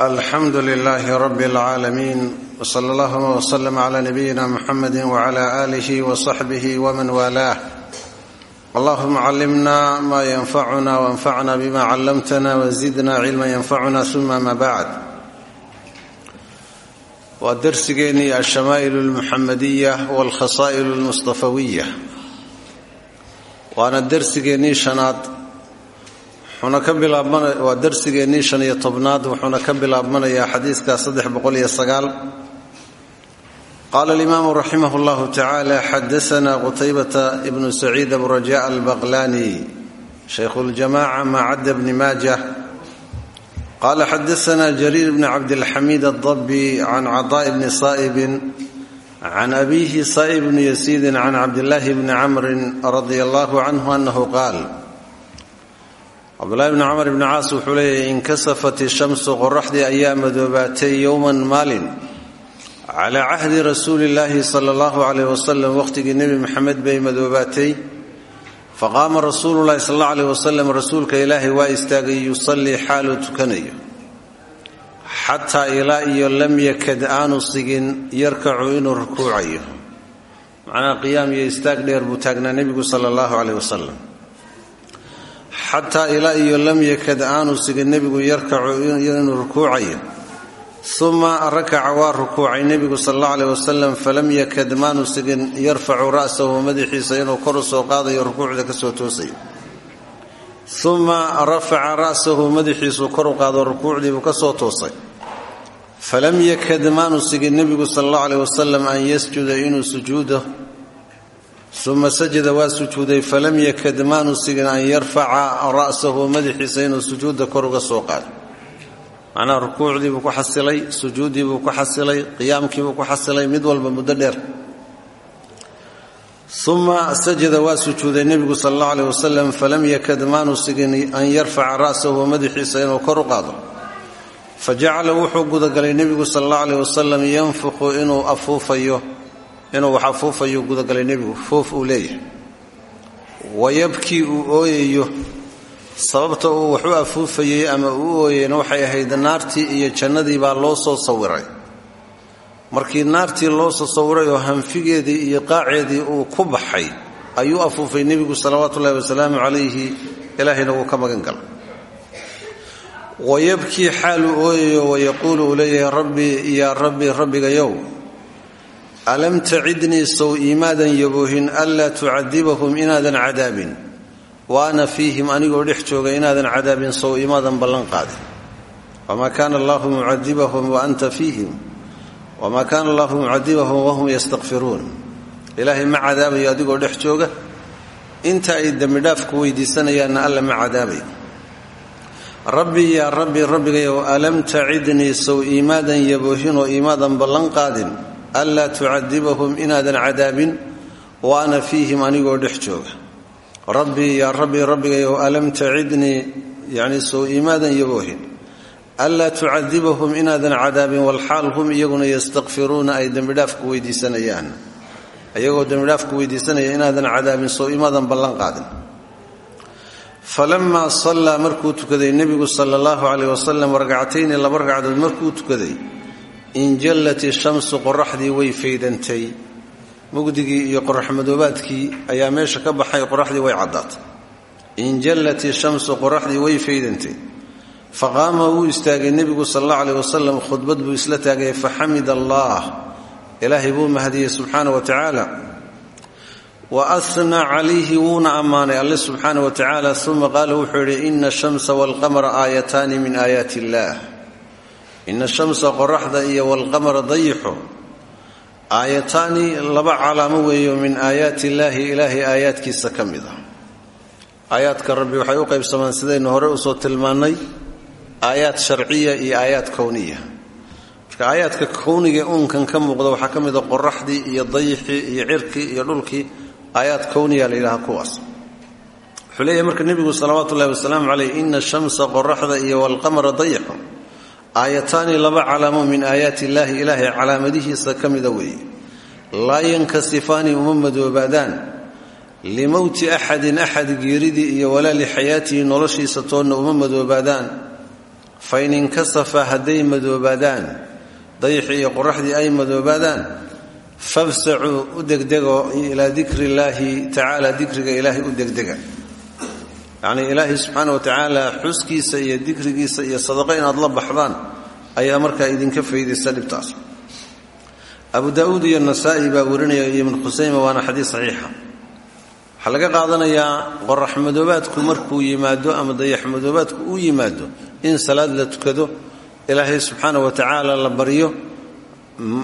alxamdu lilaahi rabi اlcaalamiin wsala allahuma wslm cla nabiyina muxamedi wcla aalihi wsaxbihi wman waalaah allahuma callimna ma yanfacuna wanfacna bima callamtana wzidna cilma yanfacuna uma ma bacd waa darsigeennii alshamaa'il اlmuxamadiya wاlkhasaa'il اlmustafawiya waana darsigeennii shanaad wuxuuna ka bilaabmana waa darsigeennii shan iyo tobnaad wuxuuna ka bilaabmanayaa xadiiska saddex boqol iyo sagaal. Qaala alimaamu raximah llahu tacaala xadaana qutaybata ibnu saciid aburaja albaqlani shaykhu ljamaca macadda bni maaja qala xadaana jariir bni cabdilxamiid addabi can caطaa'i bni saa'ibin can abiihi saa'ib bni yasiidin can cabdillaahi bni camrin radia allahu canhu anahu qaal cabdulahi bni camar bni caas wuxuu leeyahy inkasafat ishamsu qoraxdii ayaa madoobaatay yowman maalin calaa cahdi rasuuli illaahi sala allahu caleyh wasalam waqhtigii nebi maxamed bay madoobaatay. Faqaama rasuulu llahi sal allau aleyh wasalam rasuulka ilaahay waa istaagay yusallii xaaluu tukanayo xataa ilaa iyo lam yakad aanu sigin yarkacu inuu rukuucayo. Macnaha qiyaam iyo istaag dheer buu taagnaa nebigu sala allahu caleyh wasalam xataa ilaa iyo lam yakad aanu sigin nebigu yarkacu inuu rukuucayo. Uma rakaca waa rukuucay nebigu sal alla aleh wasalam falam yakad maanu sigin yarfacu ra'sahu madaxiisa inuu kor u soo qaadayo rukuucda ka soo toosayo. Uma rafaca ra'sahu madaxiisuu kor u qaado rukuucdiibuu ka soo toosay. Falam yakad maanu sigin nebigu sal alla aleh wasalam an yasjuda inuu sujuudo uma sajada waa sujuuday falam yakad maanu sigin an yarfaca ra'sahu madaxiisa inuu sujuudda kor uga soo qaado. macnaha rukuucdiibuu ku xasilay sujuuddiibuu ku xasilay qiyaamkiibuu ku xasilay mid walba muddo dheer uma sajada waa sujuuday nebigu sal allahu aleh wasalam falam yakad maanu sigin an yarfaca ra'sahu madaxiisa inuu kor u qaado fa jacala wuxuu gudagalay nebigu sal allahu inuu afuufayo inuu wax afuufayo gudagalay nebigu foof uu leeyahay. Wayabkii uu ooyayo sababta uu wax u afuufayey ama uu ooyeyna waxay ahayd naartii iyo jannadii baa loo soo sawiray. Markii naartii loo soo sawiray oo hanfigeedii iyo qaaceedii uu ku baxay ayuu afuufay nebigu salawaatu ullahi wasalaamu calayhi ilaahayna wuu ka magan galay wayabkii xaaluu ooyayo wayaquulu uu leeyahay rabbii yaa rabbi rabbigayow alam tacidnii sow iimaadan yaboohin anlaa tucadibahum inaadan cadaabin wa ana fiihim anigoo dhex jooga inaadan cadaabin sow imaadan ballan qaadin wamaa kaana allahu mucadibahum wa anta fiihim wamaa kaana allahu mucadibahum wahum yastakfiruun ilaahay ma cadaabayo adigoo dhex jooga inta ay dembidhaafku weydiisanayaanna alla ma cadaabayo rabbi yaa rabbi rabbigayow alam tacidnii sow iimaadan yaboohinoo iimaadan ballan qaadin anlaa tucadibahum inaadan cadaabin wa ana fiihim anigoo dhex jooga rabbii yaa rabbi rabbigayow alam tacidnii yacni sow iimaadan yaboohin anlaa tucadibahum inaadan cadaabin walxaal hum iyaguna yastakfiruuna ay dembidhaafku weydiisanayaan iyagoo dembidhaafku weydiisanaya inaadan cadaabin sow imaadan ballan qaadin falamaa sallaa markuu tukaday nebigu sala allahu caleyh wasalam ragcatayni laba ragcadood markuu tukaday injallat ishamsu qoraxdii way faydantay mugdigii iyo qoraxmadoobaadkii ayaa meesha ka baxay qoraxdii way caddaatay injallat ishamsu qoraxdii way faydantay faqaama wuu istaagay nebigu sal allahu aleyh wasalam khudbad buu isla taagay faxamid allah ilaahay buu mahadiyey subxaana wa tacaala wa asnaa calayhi wuuna ammaanay alle subxaana wa tacaala uma qaala wuxuu yidhi ina ashamsa waalqamara aayataani min aayaati illaah ina shamsa qoraxda iyo walqamara dayixu. Aayataani laba calaamo weeyo min aayaati illaahi ilaahay aayaadkiisa ka mid ah. Rabbi waxay u qaybsamaan sidaynu hore u soo tilmaannay aayaad sharciya iyo aayaad kowniya. Marka aayaadka kowniga uunkan ka muuqda waxaa ka mid a qoraxdii iyo dayixii iyo cirkii iyo dhulkii aayaad kowniya la yidhaha kuwaas. Wuxuu leeyahay marka nebigu salawaatu ullahi wasalaamu caleyh ina shamsa qoraxda iyo walqamara dayixu aayataani laba calaamo min aayaati illaahi ilaahay calaamadihiisa ka mida weeye. Laa yankasifaani uma madoobaadaan limowti axadin axad geeridii iyo walaa lixayaatihi noloshiisa toonna uma madoobaadaan fain inkasafa hadday madoobaadaan dayixii iyo qoraxdii ay madoobaadaan fafsacuu u degdego ilaa dikri illaahi tacaala dikriga ilaahay u degdega yacnii ilaahay subxaana wa tacaala xuskiisa iyo dikrigiisa iyo sadaqo inaad la baxdaan ayaa markaa idinka faydaysa dhibtaas. Abu daa'uud iyo nasaa'i baa warinaya iyo ibnu khusayma waana xadiis saxiixa. Waxaa laga qaadanayaa qorax markuu yimaado ama dayax madoobaadku yimaado in salaad la tukado ilaahay subxaana wa tacaala la baryo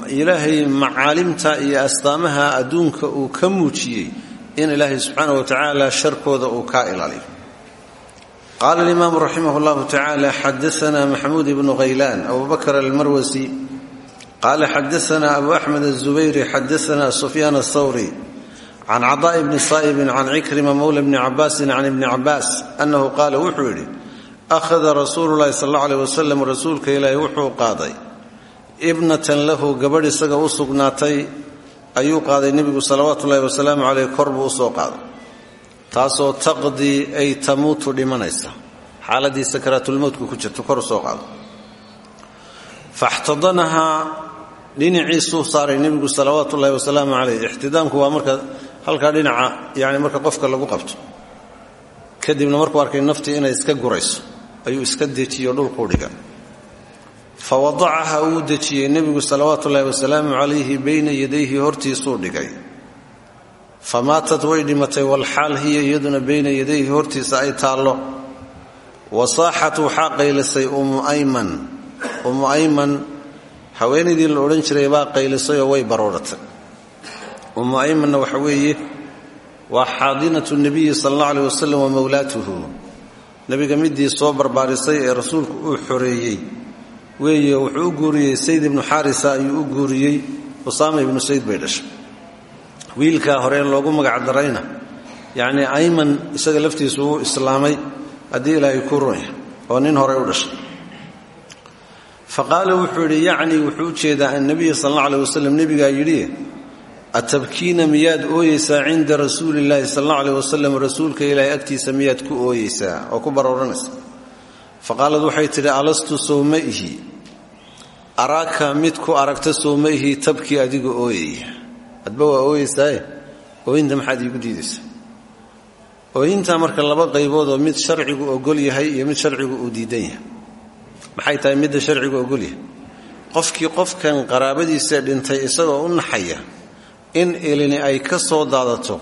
ilaahay macaalimta iyo astaamaha adduunka uu ka muujiyey in ilaahay subxaana wa tacaala sharkooda uu kaa ilaaliyo qaala alimaamu raximah llahu tacaala xadaana maxamuud ibnu khaylaan abu bakr almarwasi qaala xadaana abu axmed azubayri xadaana sufyaan athawri can caطaaءi bni saa'ibin can cikrima mowla bni cabaasin can ibni cabaas annahu qaala wuxuu yidhi akhada rasuulu llahi sal alla aleh wasalam rasuulka ilaahi wuxuu qaaday ibnatan lahu gabadh isaga u sugnaatay ayuu qaaday nebigu salawaatu ullahi wasalaamu caleyh kor buu u soo qaaday taasoo taqdii ay tamuutu dhimanaysa. Xaaladii sakaraatulmowtka ku jirta kor u soo qaado. Faxtadanahaa dhinaciisuu saaray nebigu salawaatu ullahi wasalaamu caleyh ixtidaamku waa marka halkaa dhinaca yani marka qofka lagu qabto. Kadibna markuu arkay naftii inay iska gurayso ayuu iska dejiyo dhulkuu dhiga. Fa wadacaha wuu dejiyey nebigu salawaatu ullahi wasalaamu calayhi bayna yadayhi hortiisuu dhigay fa maatat way dhimatay walxaal hiya iyaduna bayna yadayhi hortiisa ay taallo. Wa saaxat waxaa qaylisay ummu ayman. Ummu ayman haweenaydii la odhan jiray baa qaylisayoo way barooratay. Ummu aymanna waxa weeye waa xaadinatu nebiyi sala allah aleh wasalam wa mowlaatuhu nebiga midii soo barbaarisay ee rasuulku uu xoreeyey weeye wuxuu u guuriyey sayd ibnu xaarisa ayuu u guuriyey usaama ibnu sayd bay dhashay wiilkaa hore loogu magacdarayna yacnii ayman isaga laftiisu uu islaamay haddii ilaahay ku runya oo nin horey u dhashay. Fa wuxuu yidhi yacnii wuxuu u jeedaa annabiya sal alla aleh wasalam nebigaa yidhi atabkiina miyaad ooyeysaa cinda rasuuli illaahi sal alla aleh rasuulka ilaahay agtiisa miyaad ku ooyeysaa oo ku barooranaysa fa qaalad waxay tidhi alastu sowma ihi. Araaka mid ku aragta sowma ihi tabkii adiga ooyaya adba waa ooyeysaaye ooyinta maxaad iigu diidaysaa ooyintaa marka laba qaybood oo mid sharcigu ogol yahay iyo mid sharcigu uu diidan yahay. Maxay tahay midda sharcigu ogol yahay? Qofkii qofkan qaraabadiisa dhintay isagoo u naxaya in ilini ay ka soo daadato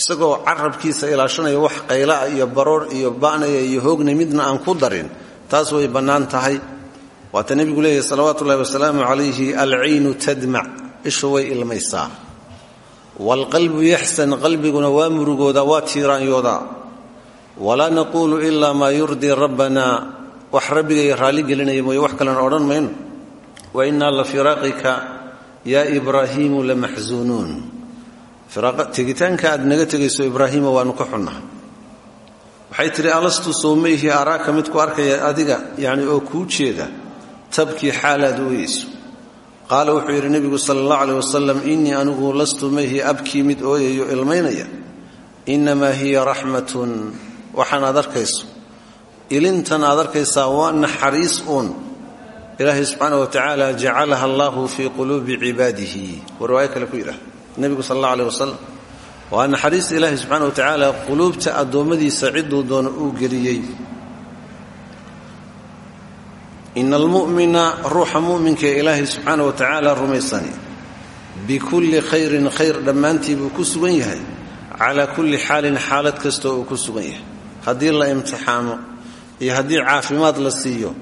isagoo carabkiisa ilaashanaya wax qayla'a iyo baroor iyo ba'naya iyo hoogna midna aan ku darin taas way bannaan tahay. Waata nebigu leeyahy salawaatu ullahi wasalaamu calayhi alcaynu tadmac ishu way ilmaysaa waalqalbu yaxsan qalbiguna waa murugooda waa tiiraanyoodaa walaa naquulu ilaa maa yurdii rabbana wax rabbigay raalligelinaya mooye wax kalena odhan mayno wa innaa la firaaqika yaa ibraahiimu la maxsuunuun tegitaanka aad naga tegayso ibraahiima waxay tidhi alastu sowmayhi araaka mid ku arkaya adiga yani oo kuu jeeda tabkii xaalaad ooyeyso qaala wuxuu yidhi nebigu sala allah aleh wasalam innii anigu lastu mayhi abkii mid ooyayo ilmaynaya. Innamaa hiya raxmatun waxaan aad arkayso. Ilintan aad arkaysaa waa naxariis uun. Ilaahay wa tacaala jacalaha allahu fii quluubi cibaadihi. Wa riwaayo kale ku yidhaah nebigu sal alla aleh naxariista ilaahay subxaana wa tacaala quluubta addoommadiisa cidduu doono uu geliyey ina almu'mina ruuxa mu'minka ilaahay subxaana wa tacaala rumaysani bikulli khayrin khayr dhammaantii buu ku sugan yahay calaa kulli xaalin xaalad kastoo uu ku sugan yahay haddii la imtixaamo iyo haddii caafimaad la siiyo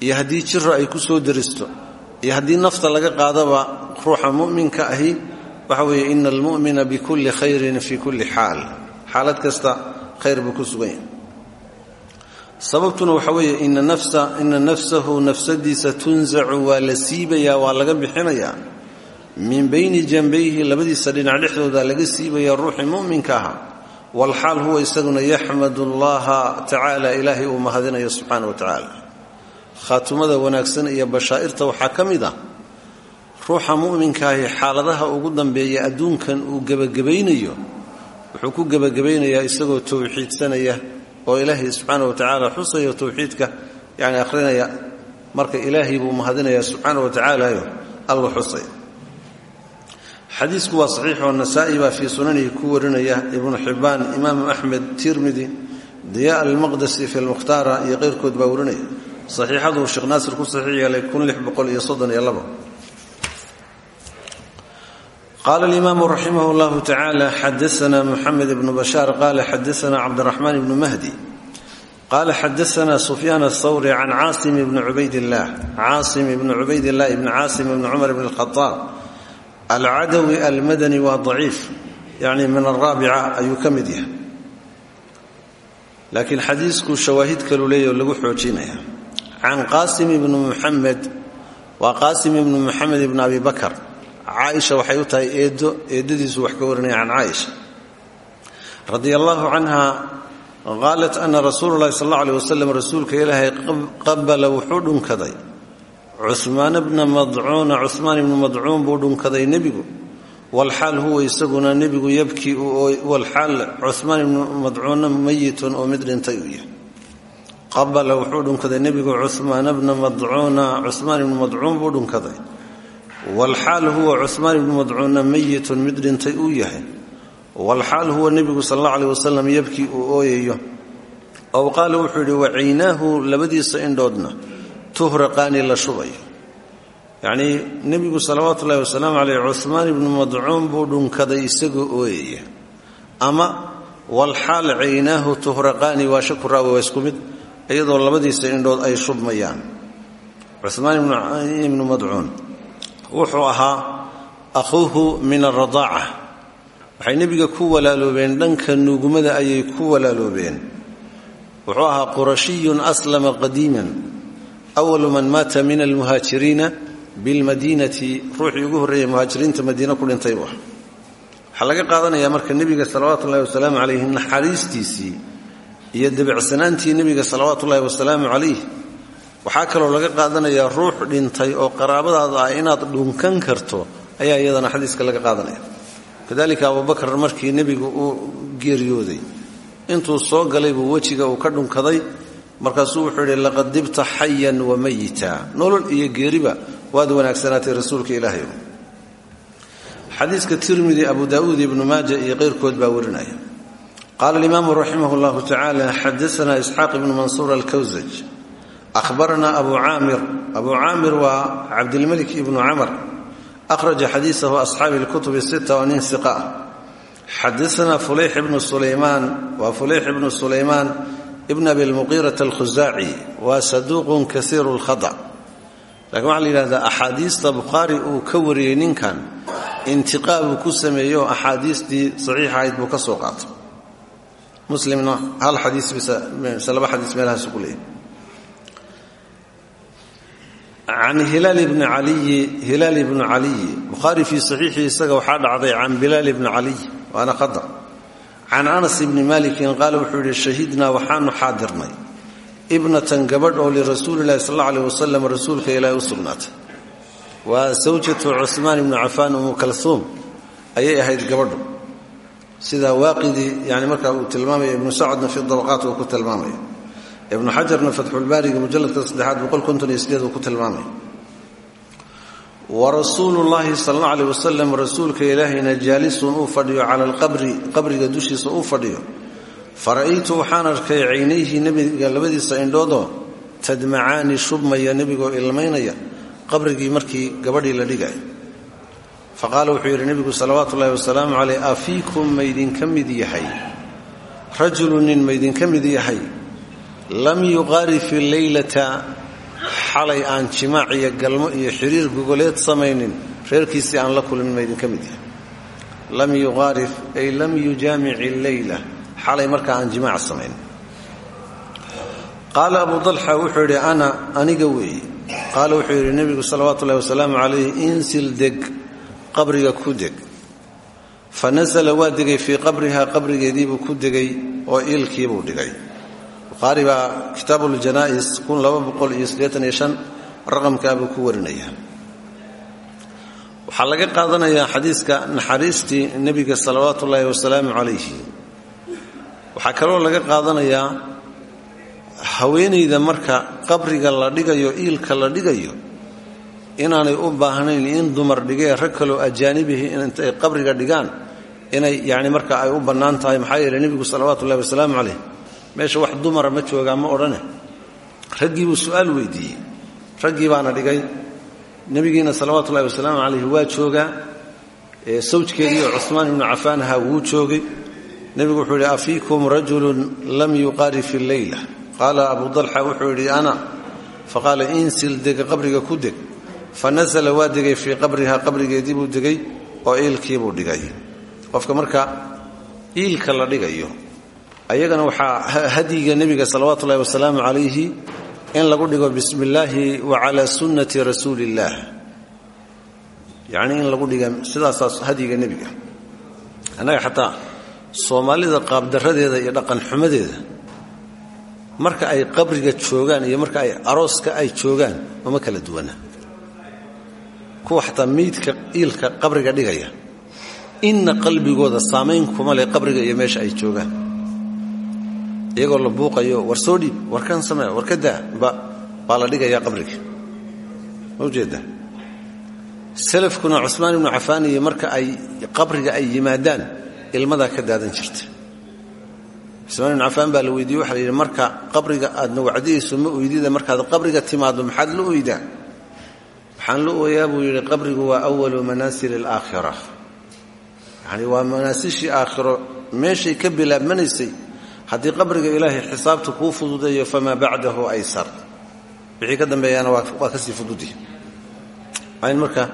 iyo haddii jiro ay ku soo deristo iyo haddii nafta laga qaadaba ruuxa mu'minka ahi waxa weeye ina almu'mina bikulli khayrin fii kulli xaal xaalad kasta khayr buu ku sugan yahay sababtuna waxa weeye ina nafsahu nafsadiisa tunzacu waa la siibayaa waa laga bixinayaa min bayni janbayhi labadiisa dhinac dhexdooda laga siibayaa ruuxii mu'minka ahaa walxaal huwa isaguna yaxmadu allaha tacaala ilaahay uu mahadinayo subxaana wa tacaala. Khaatumada wanaagsan iyo bashaa'irta waxaa ka mid ah. Ruuxa mu'minkaahi xaaladaha ugu dambeeya adduunkan uu gebagabaynayo wuxuu ku gebagabaynayaa isagoo towxiidsanaya oo ilaahay subxaana wa tacaala xusayo towxiidka yani akhrinaya marka ilaahay buu mahadinaya subxaana wa tacaalayo algu xusay xadiisku waa saxiixoo nasaa'i baa fii sunanihi ku warinaya ibnu xibbaan imaamu axmed tirmidi diya almaqdasi fi lmukhtaara iyo keyrkood baa warinaya. Saxiixaduu sheekh naasir ku saxiix yeelay qaala alimaamu raximah llahu tacaala xadaana muxamed ibnu bashaar qaala xadaana cabdiraxmaan ibnu mahdi qaala xadaana sufyaan athawri can caasim ibni cubaydillaah caasim ibni cubaydillaah ibni caasim ibni cumar ibni alkhadaab alcadawi almadani waa daciif yacni min alraabica ayuu ka mid yahay laakiin xadiisku shawaahid kalu leeya oo lagu xoojinaya can qaasim ibni muxamed waa qaasim ibni muxamed ibni abi bakar caaisha waxay u tahay eeddo eeddadiisu wax ka warinaya can caaisha. Radia allaahu canha qaalat ana rasuula llahi sal alla aleh wasalam rasuulka ilaahay qabala wuxuu dhunkaday. Cumaan bna madcuuna cumaan ibnu madcuun buu dhunkaday nebigu. Walxaal huwa isaguna nebigu yabkii walxaal cumaan ibnu madcuunna mayitun oo mid dhintay uu yahay. Qabala wuxuu dhunkaday nebigu cumaan bna madcuuna cumaan ibnu madcuun buu dhunkaday walxaal huwa cumaan ibnu madcuunna mayitun mid dhintay uu yahay walxaal huwa nebigu sal alla aleh wasalam yabkii uu ooyayo ow qaala wuxuu yidhi wacaynaahu labadiisa indhoodna tuhraqaani la shubayo yacnii nebigu salawaatu ullahi wasalaamu caleyh cumaan ibnu madcuun buu dhunkaday isagoo ooyaya ama walxaal caynaahu tuhraqaani waa shaku raawi waa isku mid wuxuu ahaa akhuuhu min aradaaca waxay nebiga ku walaaloobeen dhanka nuugmada ayay ku walaaloobeen. Wuxuu ahaa qurashiyun aslama qadiiman awalu man maata min almuhaajiriina bilmadiinati. Ruuxii ugu horreeyay muhaajiriinta madiine ku dhintay ah waxaa laga qaadanayaa marka nebiga salawaatu ullahi wasalaamu calayhi naxariistiisii iyo debecsanaantii nebiga salawaatu ullahi wasalaamu calayh waxaa kaloo laga qaadanayaa ruux dhintay oo qaraabadaada ah inaad dhunkan karto ayaa iyadana xadiiska laga qaadanaya. Kadalika abubakar markii nebigu uu geeriyooday intuu soo galay buu wejiga uu ka dhunkaday markaasuu wuxuu yidhi laqad dibta xayan wa mayita. Nolol iyo geeriba waad wanaagsanaatay rasuulka ilaahay. Xadiiska tirmidi abu daauud ibnu maaja iyo keyrkood baa warinaya. Qaala alimaamu raximah llahu tacaala xadaana isxaaq ibnu mansuur alkawsaj ahbarana abu caamir abu caamir waa cabdilmalik ibnu camar ahraja xadiisahu asxaabi lkutubi sita oo nin siqa ah xadaana fulayx ibnu sulaymaan waa fulayx ibnu sulaymaan ibn abi lmuqiirata alkhusaaci waa saduuqun kaiiru lkhada lakiin waxaa la yidhahdaa axaadiista bukhaari uu ka wariyey ninkan intiqaa buu ku sameeyo axaadiistii saxiixahayd buu ka soo qaatay muslimna hal xadiis mise laba xadiis meelahaasu ku leeyahy can hilaal ibni caliyi hilaal ibnu caliyi bukhaari fii saxiixii isaga waxaa dhacday can bilaal ibni caliy waana khada can anas ibni malikin qaala wuxuu yidhi shahidnaa waxaanu xaadirnay ibnatan gabadh oo lirasuulilahi sal alla aleh wasalam rasuulka ilaahi u sugnaatay waa sawjatu cusmaan ibnu cafaan umu kalhuum ayay ahayd gabadhu sida waaqidii yani markaa uu tilmaamaya ibnu sacadna fi dabaqaat uu ku tilmaamaya ibnu xajarna fatxulbaariga mujalladka saddexaad uu ku tilmaamaya wa rasuulu llaahi sal alla aleh wasalam rasuulka ilaahayna jaalisun uu fadhiyo cala alqabri qabriga dushiisa uu fadhiyo. Fara'aytu waxaan arkay caynayhi nebiga labadiisa indhoodoo tadmacaani shubmaya nebigoo ilmaynaya qabrigii markii gabadhii la dhigay. Faqaala wuxuu yidhi nebigu salawaatu ullahi wasalaamu caleyh afiikum maydinka mid yahay? Rajulu maydinka mid yahay lam yuqaari fi leylata xalay aan jimaac iyo galmo iyo xiriir gogoleed samaynin reerkiisii aan la kulmin maydinka mid yahay. Lam yuqaarif ay lam yujaamic illeyla xalay markaa aan jimaac samaynin. Qaala abu dalxa wuxuu ana aniga weeye qaala wuxuu yidhi nebigu salawaatu ullahi wasalaamu calayh insil deg qabriga ku deg. Fa nasala waa degay fii qabriha qabrigeediibuu ku degay oo iilkiibuu dhigay bukhaari baa kitaabuljanaa'is raqamkaabuu ku warinaya. Waxaa laga qaadanayaa xadiiska naxariistii nebiga salawaatu ullaahi wasalaamu calayhi. Waxaa kaloo laga qaadanayaa haweenayda marka qabriga la dhigayo iilka la dhigayo inaanay u baahnayn in dumar dhigee rag kaloo ajaanibihi intay qabriga dhigaan inay yani marka ay u bannaan tahay maxaa yeele nebigu salawaatu ullahi wasalaamu caleyh meesha wax dumara ma joogaa ma odhane. Raggii buu su'aal weydiiyey. Raggii baana dhigay. Nebigiina salawaatu ullahi wasalaamu calayhi waa joogaa sawjkeediioo cuhmaan ibnu cafaan ahaa wuu joogay. Nebigu wuxuu yidhi afiikum rajulun lam yuqaari fi leyla qaala abu dalxa wuxuu yidhi ana. Faqaala insil dega qabriga ku deg. Fa nasala waa qabriha qabrigeedii buu degay oo iilkiibuu dhigay. Qofka marka iilka la dhigayo ayagana waxaa hadyiga nebiga salawaatu ullahi wasalaamu calayhi in lagu dhigo bismi illaahi wa calaa sunnati rasuuli illaah yacnii in lagu dhiga sidaasaas hadyiga nebiga annaga xataa soomaalida qaabdaradeeda iyo dhaqan xumadeeda marka ay qabriga joogaan iyo marka ay arooska ay joogaan uma kala duwana. Kuwa xataa miidka iilka qabriga dhigaya inna qalbigooda saamayn kuma leh qabriga iyo meesha ay joogaan iyagoo la buuqayo war soo dhiib war kan samee war ka daa baa la dhigayaa qabriga. Ma ujeedda salafkuna cusmaan ibnu cafaan marka ay qabriga ay yimaadaan ilmadaa ka daadan jirta. Cusmaan ibnu cafaan baa la weydiiyey waxa la marka qabriga aadna wacdiyayso ma oydida markaad qabriga timaaddo maxaad la oydaa? Waxaan la ooyaa buu yidhi qabrigu waa awalu manaasili alaakhira. Yacni waa manaasishii aakhiro meeshay ka bilaabmanaysay haddii qabriga ilaahay xisaabta kuu fududeeyo famaa bacdahu aysar wixii ka dambeeyaana waa kasii fududi waa in marka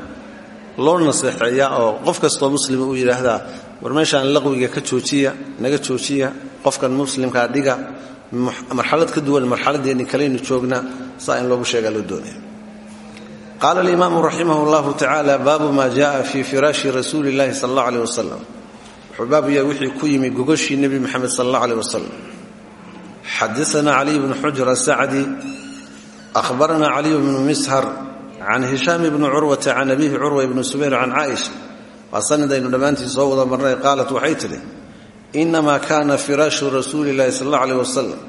loo naseexeeyaa oo qof kastoo muslima uu yidhaahdaa war meeshaan laqwiga ka joojiya naga joojiya qofkan muslimkaa dhiga marxalad ka duwan marxaladeenni kalaynu joognaa saa in loogu sheegaa loo doonaya qaala alimaamu raximah llahu tacaala baabu maa jaءa fii firaashi rasuuli اllahi sal اllah aleh wasalam baabu yahay wixii ku yimi gogoshii nebi moxamed sal اllah aleh wasalam xadaana caliy bnu xujr asacdi ahbarana caliy bnu mishar can hishaam bni curwata can abihi curwa ibni subayr can caaisha waa sanadaynu dhammaantii soo wada marnay qaalat waxay tidhi inamaa kaana firaashu rasuuli llahi sal alla aleh wasalam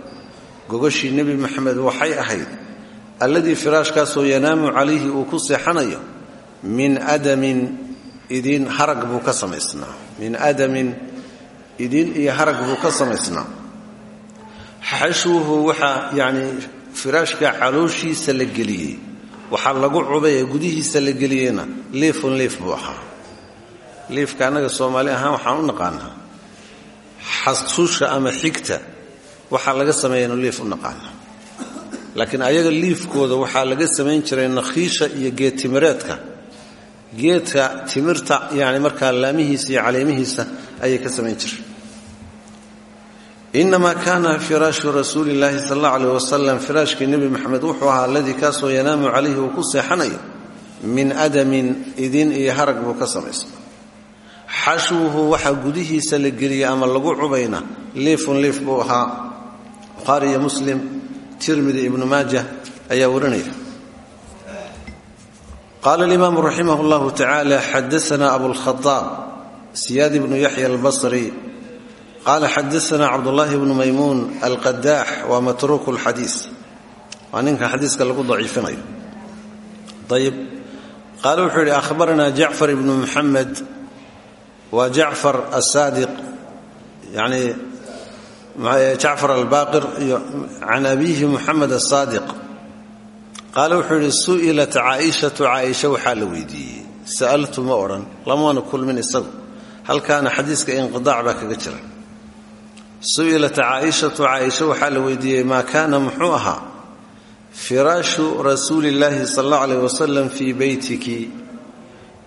gogoshii nebi moxamed waxay ahayd alladii firaashkaasoo yanaamu calayhi uu ku seexanayo min adamin idin harag buu ka samaysnaa. Min adamin idin iyo harag buu ka samaysnaa. Xashwuhu waxaa yacnii firaashka calooshiisa la geliyey. Waxaa lagu cubay gudihiisa la geliyeyna liifun liif buu ahaa. Liifka annaga soomaali ahaan waxaan u naqaanaa. Xasusha ama xigta waxaa laga sameeyanu liif u naqaanaa. Laakiin ayaga liifkooda waxaa laga samayn jiray nakhiisha iyo geed timireedka geedka timirta yani markaa laamihiisa iyo caleemihiisa ayay ka samayn jireen. Inamaa kaana firaashu rasuuli llaahi sal alla aleh wasalam firaashkii nebi moxamed wuxuu ahaa aladii kaasoo yanaamu calayhi uu ku seexanayo min adamin idin iyo harag buu ka samaysna xashwuhu waxaa gudihiisa la geliyey ama lagu cubayna liifun liif buu ahaa. Bukhaari muslim tirmidi ibnu maaja ayaa warinaya qaala alimaamu raximah llahu tacaala xadaana abulkhadaab siyaad ibnu yaxya albasri qaala xadaana cabdullaahi bnu maymuun alqadaax waa matruuku lxadiis waa ninka xadiiska lagu daciifinayo ayib qaale wuxuu yidhi ahbaranaa jacfar ibnu muxamed waa jacfar asaadiq yani jacfar albaqir iyo can abiihi muxamed asaadiq qaale wuxuu yidhi su'ilat caaishatu. Caaisha waxaa la weydiiyey. Sa'altu ma odhan lamaana kulmin isagu. Halkaana xadiiska inqidaac baa kaga jira. Su'ilat caaishatu. Caaisha waxaa la weydiiyey maa kaana muxuu ahaa? Firaashu rasuuli illaahi sal allau aleyh wasalam fii beytiki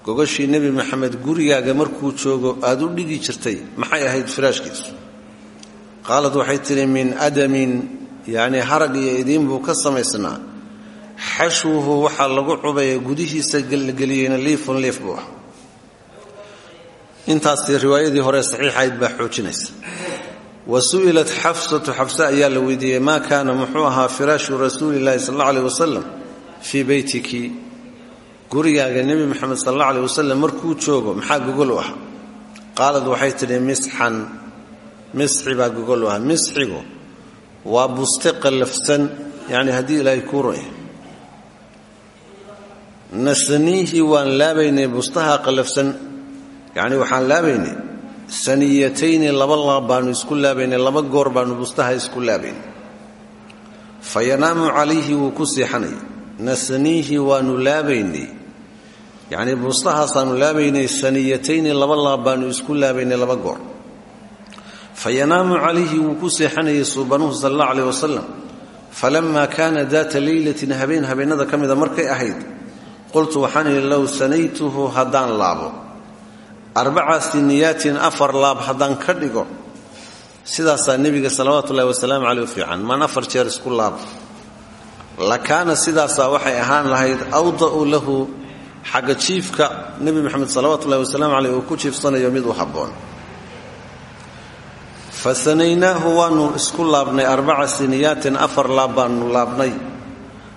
gogoshii nebi maxamed gurigaaga markuu joogo aad u dhigi jirtay maxay ahayd firaashkiisu? Qaalad waxay tidhi min adamin yacnii harag iyo idiin buu ka samaysnaa xashwuhu waxaa lagu cubaya gudihiisa geliyeyna liifun liif buu ah riwaayadii hore saxiixayd baa xoojinaysa. Wa su'ilat xafsatu xafse ayaa la weydiiyey maa kaana muxuu ahaa firaashu rasuuli llahi sal alla aleh wasalam fii beytiki gurigaaga nebi moxamed sal alla markuu joogo maxaa gogol u ah? Qaalad waxay tidhi misxan misxi baa gogol u ah. Misxigu waa buste qallafsan yacni haddii ilaahay kuu roya nasniihi waan laabaynay bustaha qallafsan yacni waxaan laabaynay. Saniyatayni laba laab isku laabaynay laba goor baanu bustaha isku laabaynay. Fa yanaamu calayhi wuu ku seexanay. Nasniihi waanu laabaynay. Yacnii bustahaasaanu laabaynay laba laab baanu isku laabaynay laba goor. Fa yanaamu calayhi wuu ku seexanayay suubanuhu sala allah aleh wasalam falammaa kaana daata leylatin habeen habeennada ka markay ahayd qultu waxaan idhi low sanaytuhu haddaan laabo arbaca siniyaatin afar laab haddaan ka dhigo sidaasaa nebiga salawaatu ullahi wasalaamu caleyh u fiican. Maan afar jeer isku laabo lakaana sidaasaa waxay ahaan lahayd awda'u lahu xagga jiifka nebi moxamed salawaatu ullahi wasalaamu caleyh uu ku jiifsanayo mid u habboon. Fa sanaynaahu waannu isku laabnay arbaca siniyaatin afar laab baannu laabnay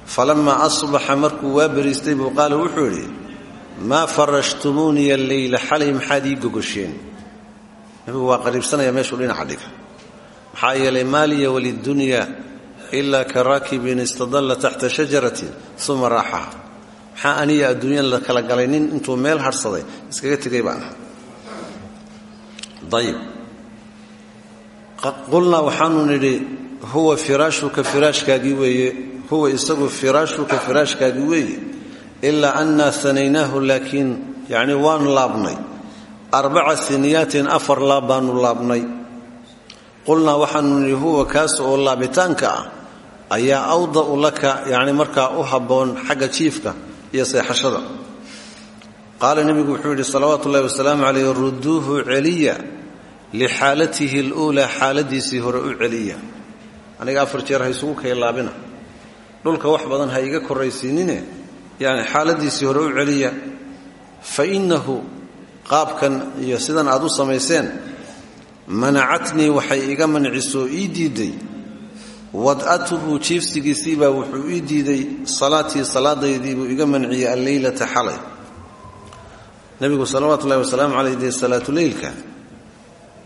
falamaa asbaxa markuu waa bariistay buu qaala wuxuu idhi maa farashtumuuniya alleyla xalay maxaad ii gogosheen? Nebigu waa qariibsanaya meeshuu dhinaca dhiga. Maxaa yeelay maaliya walidunya ilaa ka raakibin istadalla taxta shajaratin uma raaxaha. Maxaa aniya adduunya la kala galay nin intuu meel harhsaday iskaga tegay baan ayib weeye huwa isagu firaashuka firaashkaagii weeye ilaa annaa sanaynaahu laakiin yacni waanu laabnay. Arbaca siniyaatin afar laab baanu laabnay. Qulnaa waxaanu nidhi huwa kaas oo laabitaanka ah ayaa awda'u laka yacni markaa u habboon xagga jiifka iyo seexashada. Qaala nebigu wuxuu yidhi salawaatu ullahi wasalaamu calayh rudduuhu celiya lixaalatihi aluulaa xaaladiisii hore u celiya. Aniga afar dhulka wax badan ha iga korraysiinine yani xaaladiisii hore u celiya. Fa innahu qaabkan iyo sidan aad u samayseen manacatnii waxay iga mancisoo ii diiday. Wad'atuhu jiifsigiisiibaa wuxuu ii diiday salaatii salaadaydiibuu iga manciyey alleylata xalay. Nebigu salawaatu ullahi wasalaamu caleyh dee salaatuleylka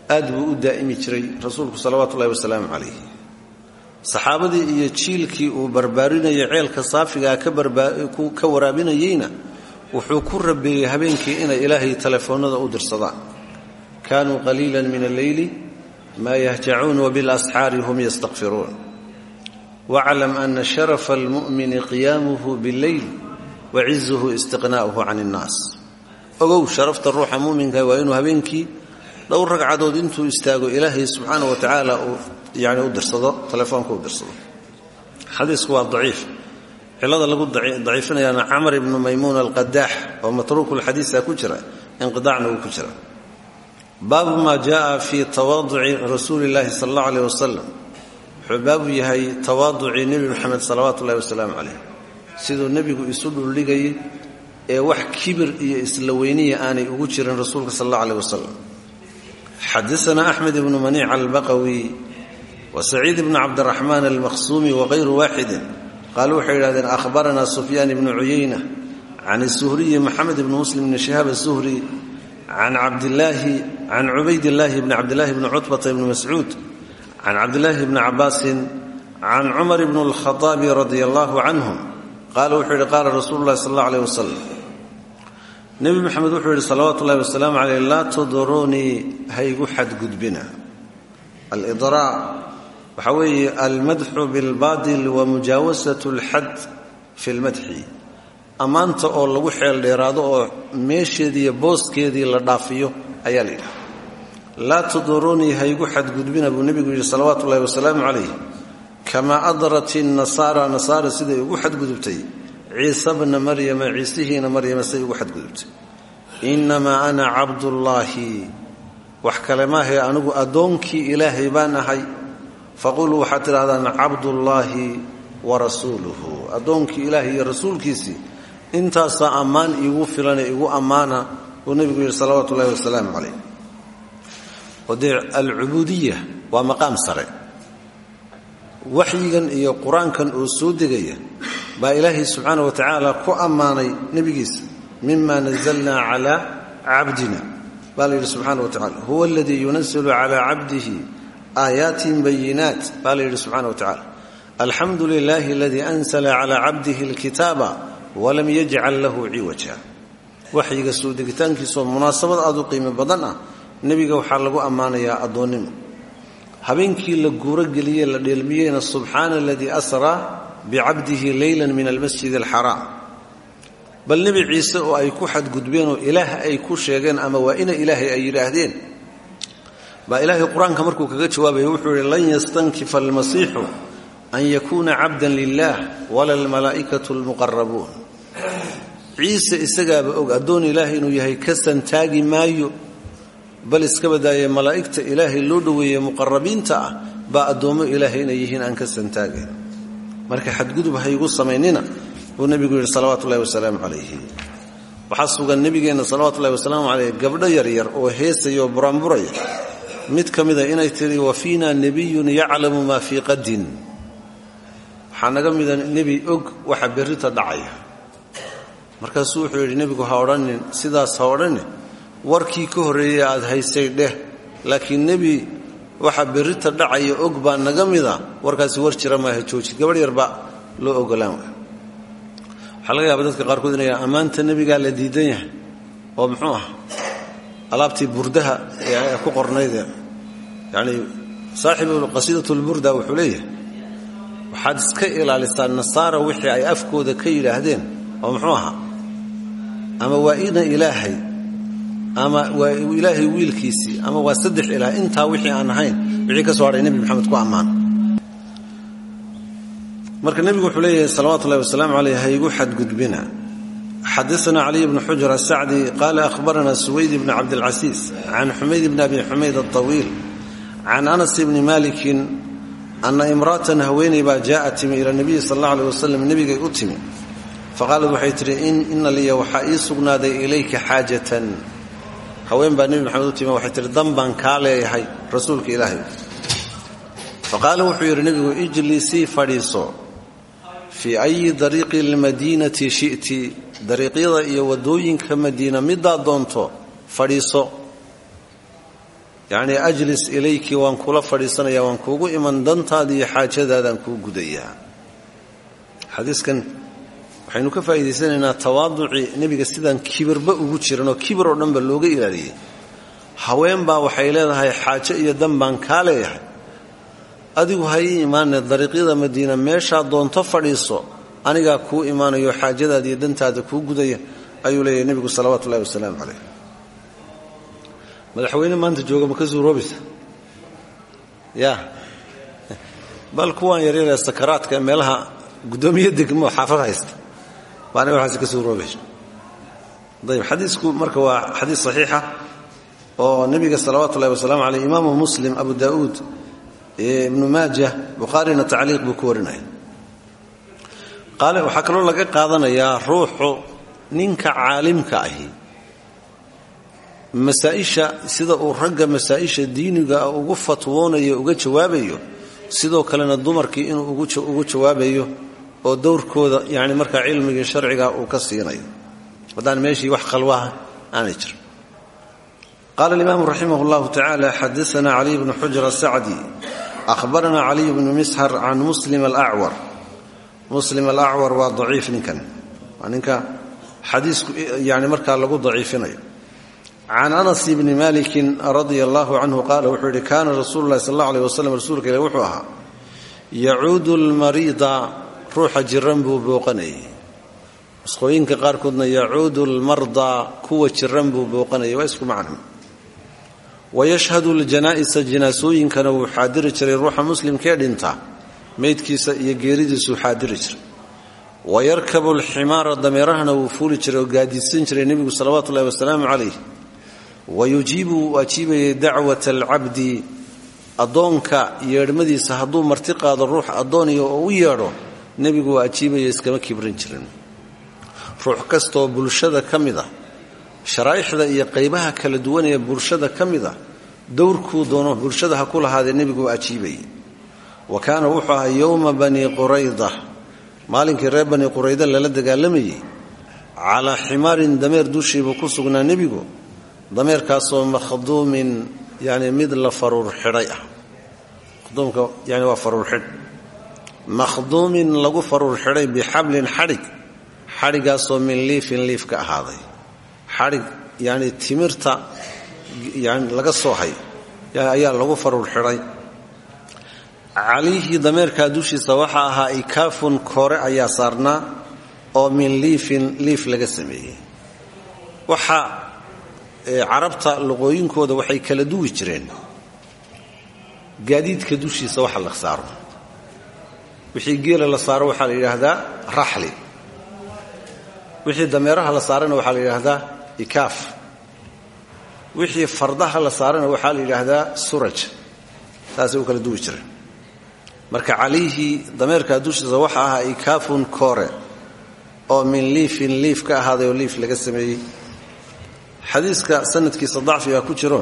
aad buu u daa'imi jiray rasuulku salawaatu ullahi wasalaamu calayh saxaabadii iyo jiilkii uu barbaarinayay ceelka saafigaa ka waraabinayeyna wuxuu ku rabeeyey habeenkii inay ilaahay telefoonnada u dirsadaan. Kaanuu qaliilan min alleyli maa yahjacuun wabilasxaari hum yastakfiruun waclam ana sharafa almu'mini qiyaamuhu billeyl wacizuhu istiqnaa'uhu can innaas ogow sharafta ruuxa muminka waa inuu habeenkii dhowr ragcadood intuu istaago ilaahay subxaana wa tacaala yani u dirsado telefoonka u dirsado. Xadiisku waa daciif. Cilada lagu daciifinayaana camar ibnu maymuun alqadaax oo matruukulxadiisa ku jira inqidaacna ku jira. Baabu maa jaaa fii tawaaduci rasuuli illaahi sala allahu aleyh wasalam wuxuu baabu yahay tawaaducii nebi moxamed salawaatu ullahi wasalaamu caleyh siduu isu dhuldhigayay ee wax kibir iyo isla weyniya aanay ugu jirin rasuulka sal allah aleh wasalam xadaana axmed ibnu maniic albaqawi wasaciid ibnu cabdiraxmaan almaqsuumi waqayru waaxidin qaalu waxay yidhahdeen ahbaranaa sufyaan ibnu cuyayna can isuhriyi maxamed ibni muslim bni shihaab asuhri can cabdilaahi can cubaydillaahi bni cabdilaahi bni cutbata ibni mascuud can cabdilaahi bni cabaasin can cumar ibni alkhaaabi radia allaahu canhum qaala wuxuu yidhi qaala rasuulu llahi sal alla aleh wasalam nebi maxamed wuxuu yidhi salawaatu ullahi wasalaamu caleyh laa tuduruunii ha igu xadgudbina. Alidraa waxaa weeye almadxu bilbaadil wa mujaawasat alxad fi lmadxi ammaanta oo lagu xeel dheeraado oo meesheedii iyo booskeedii la dhaafiyo ayaa la yidhaha laa tuduruunii ha igu xadgudbina buu nebigu yidhi salawaatu ullahi wasalaamu calayh kamaa adrat inasaara nasaara siday ugu xadgudubtay. Ciise bna maryama ciisihiina maryama siday ugu xadgudubtay. Innamaa ana cabdullaahi. Wax kale maahae anigu addoonkii ilaahay baan ahay faquluu waxaad tidhahdaan cabdullaahi wa rasuuluhu. Addoonkii ilaahay iyo rasuulkiisii intaasaa ammaan iigu filane igu ammaana buu nebigu yidhi salawaatu ullahi wasalaamu calayh. Oo dee alcubuudiya waa sare. Waxyigan iyo qur'aankan oo soo degaya baa ilaahay subxaana wa tacaala ku ammaanay nebigiisa. Mima nazalna calaa cabdina baa la wa tacala huwa aladii yunasilu calaa cabdihi aayaatin bayinaat. Baa la yidhi subxana wa tacala alxamdu lilaahi aladii ansla calaa cabdihi alkitaaba walam yajcal lahu ciwaja. Waxyiga soo munaasabad aad u qiimo badan ah nebiga waxaa lagu ammaanayaa addoonnimo. Habeenkii la guurogeliyey la dheelmiyeyna subxaana aladii asraa bicabdihi leylan min almasjid alxaraam. Bal nebi ciise oo ay ku xadgudbeen oo ilaah ay ku sheegeen ama waa ina ilaahay ay yidhaahdeen baa ilaahay qur'aanka markuu kaga jawaabaya wuxuu yidhi lan yastankifa almasiixu an yakuuna cabdan lilah wala almalaa'ikatu almuqarabuun ciise isagaaba og addoon ilaahay inuu yahay ka santaagi maayo bal iska badaaya malaa'igta ilaahay loo dhoweeye muqarabiinta ah baa addoommo ilaahay inay yihiin aan ka santaagayn marka xadgudub haygu samaynina buu nebigu yidhi salawaatu ullahi wasalaamu calayhi. Waxaa sugan nebigeenna salawatu ullahi wasalaamu calayh gabdho yaryar oo heesaya oo buraanburaya mid ka mida inay tidhi wa fiina nebiyun yaclamu maa fii qadin waxaa naga mida nebi og waxa berrita dhacaya. Markaasuu wuxuu yidhi nebigu ha odhanin sidaas ha odhanin warkii ka horreeyey aad haysay dheh laakiin nebi waxa berrita dhacaya og baa naga mida. Warkaasi war jira maaha joojid gabadh yarba loo ogolaan waxaa laga yaaba dadka qaarkood inay ammaanta nebigaa la diidan yahay. Oo muxuu ah alaabtii burdaha ku qornaydee yacni saaxibu qasiidatulburda wuxuu leeyahay waxaad iska ilaalisaa nasaara wixii ay afkooda ka yidhaahdeen oo muxuu ahaa ama waa ina ilaahay ama waa ilaahay wiilkiisii ama waa saddex ilaah intaa wixii aan ahayn wixii ka soo hadhay nebi maxamed ku ammaan. Marka nebigu wuxuu leeyahay salawatu ullahi wasalaamu caleyh haygu xadgudbina xadaana caliy bnu xujr asacdi qaala ahbarana suwayd bni cabdilcasiis can xumayd bni abi xumayd alطawiil can anas bni malikin ana imra'atan haweeney baa jaa'at timi ila nabiyi sal alla aleh wasalam nebigay u timi faqaalad waxay tidhi ina liya waxaa ii sugnaaday ilayka xaajatan haween baa nebi maxamed u timi waxay tihi dan baan kaa leeyahay rasuulka ilaahay faqaala wuxuu yidhi nebigu ijlisii fadhiiso fii ayi dariiqyada iyo waddooyinka madiina midaad doonto fadhiiso. Yacnii ajlis ilayki waan kula fadhiisanaya waan kuugu iman dantaada iyo xaajadaadaan kuu gudayaa. Xadiiskan waxaynu ka faa'iidaysanaynaa tawaaducii nebiga sidaan kibirba ugu jiran oo kibir oo dhanba looga ilaaliyey haweenbaa waxay leedahay xaajo iyo dan baan kaa leeyahay. Adigu ha ii dariiqyada madiina meeshaa doonto fadhiiso anigaa kuu imaanayo xaajadaada iyo dantaada kuu gudaya ayuu leeyahay nebigu salawaatu ullahi wasalaamu calayh maanta jooga ma ka suuroobaysa ya. Bal kuwaan yaryaree sakaraadka meelaha guddoomiye degmo xaafad haysta. Baana waxaas ka suuroobaysa ayb xadiisku marka waa xadiis saxiixa oo nebiga salawaatu ullahi wasalaamu caleyh imaamu muslim abu daa'uud ibnu maaja bukhaarina tacliiq buu ku warinaya waxaa kaloo laga qaadanayaa ruuxu ninka caalimka ahi. Masaa'isha sida uu ragga masaa'isha diiniga ugu fatwoonayo uga jawaabayo sidoo kalena dumarkii inuu ugu jawaabayo oo dowrkooda yani markaa cilmigii sharciga uu ka siinayo. Haddaan meeshii wax khalwaha aanay jirin. Qaala alimaamu raximah llahu tacaala xadaana caliy bnu xujr asacdi ahbarana caliy bnu mishar can muslim alacwar muslim alacwar waa daciif ninkan. Waa ninka xadiisku yani markaa lagu daciifinayo. Can anas bni malikin radia allahu canhu qaala wuxuu yidhi kaana rasuulu lahi sal alla aleh wasalam rasuulka ilahi wuxuu ahaa yacuudu lmariida ruuxa jiran buu booqanayay. Masqooyinka qaarkoodna yacuudu lmardaa kuwa jiran buu booqanayay. Waa isku macno. Wayashhadu ljanaa'isa jinaasooyinkana wuu xaadiri jiray ruuxa muslimkee dhinta meydkiisa iyo geeridiisuu xaadiri jiray wayarkabu alximaara dameerahana wuu fuuli jiray oo gaadiidsan jiray nebigu salawaatu ullahi wasalaamu calayh. Wayujiibu wuu ajiibayay dacwata alcabdi addoonka yeedhmadiisa hadduu marti qaado ruux addooniya oo u yeedho nebigu waa ajiibaya iskama kibrin jirin. Ruux kastaoo bulshada ka mid a sharaa'ixda iyo qaybaha kala duwan ee bulshada ka mid a dowrkuu doono bulshada ha ku lahaadee nebigu waa ajiibayay wa kaana wuxuu ahaa yowma bani qurayda. Maalinkii reer bani qurayda lala dagaalamayey calaa ximaarin dameer dushiibuu ku sugnaa nebigu. Dameerkaasoo makhduumin yani mid la faruur xidhay ah. Makhduumka yani waa faruur xidh. Makhduumin lagu faruur xidhay bixablin xadhig. Xadhigaasoo min liifin liif ka ahaaday. Xadhig yani timirta yani laga soo hay ayaa lagu faruur xidhay calayhi dameerkaa dushiisa waxaa ahaa ikaafun koore ayaa saarnaa oo min liifin liif laga sameeyey. Waxaa carabta luqooyinkooda waxay kala duwi jireen. Gaadiidka dushiisa waxa la saaro. Wixii geela la saaro waxaa la yidhaahdaa raxli. Wixii dameeraha la saarana waxaa la yidhaahdaa ikaaf. Wixii fardaha la saarana waxaa la yidhaahdaa suraj. Saasay u kala duwi jireen marka calayhi dameerkaa dushiisa waxa ahaa ikaafun koore oo min liifin liif ka ahaaday oo liif laga sameeyey. Xadiiska sanadkiisa dacfiga ku jiro.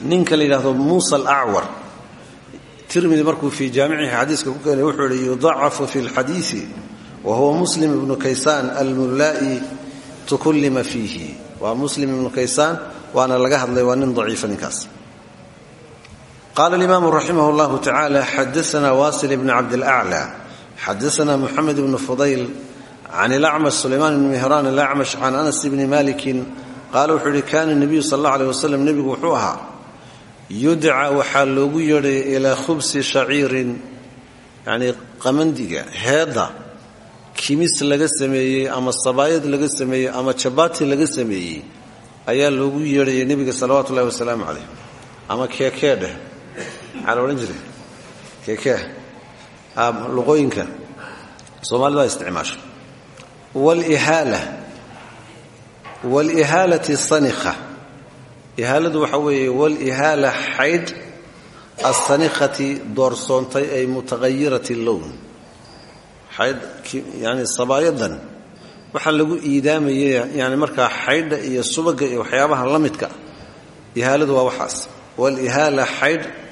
Ninka la yidhaahdo muusa alacwar. Tirmidi markuu fii jaamicihi xadiiska ku keenay wuxuu ihi yudacafu fi lxadiisi wa huwa muslim ibnu kaysaan almullaa'i tukullima fiihi. Waa muslim ibnu kaysaan waana laga hadlay waa nin daciifa ninkaas qaala alimaamu raximah llahu tacaala xadaana wasil bni cabdilaclى xadaana muxamed bnu fudayl can ilacmash sulaymaan bni mihraan alacmash can anas bni malikin qaala wuxuu ihi kaana nebiyu sal alla aleh wasalam nebigu wuxuu ahaa yudca waxaa loogu yeedhay ilaa khubsi shaciirin yacnii qamandiga heedda kimis laga sameeyey ama sabaayad laga sameeyey ama jabaati laga sameeyey ayaa loogu yeedhaya nebiga salawaatu ullahi wasalaamu calayh ama keekee dheh maxaa la odhan jiray keekee luqooyinka soomaalida isticmaasho. Walihaala waalihaalati sanikha ihaaladu waxaa weeye walihaala xaydh asanikhati doorsoontay ay mutaqayirati lown yani sabaayadan waxaa lagu iidaamayay yani markaa xaydha iyo subaga iyo waxyaabaha la midka waa waxaas. Walihaala xaydh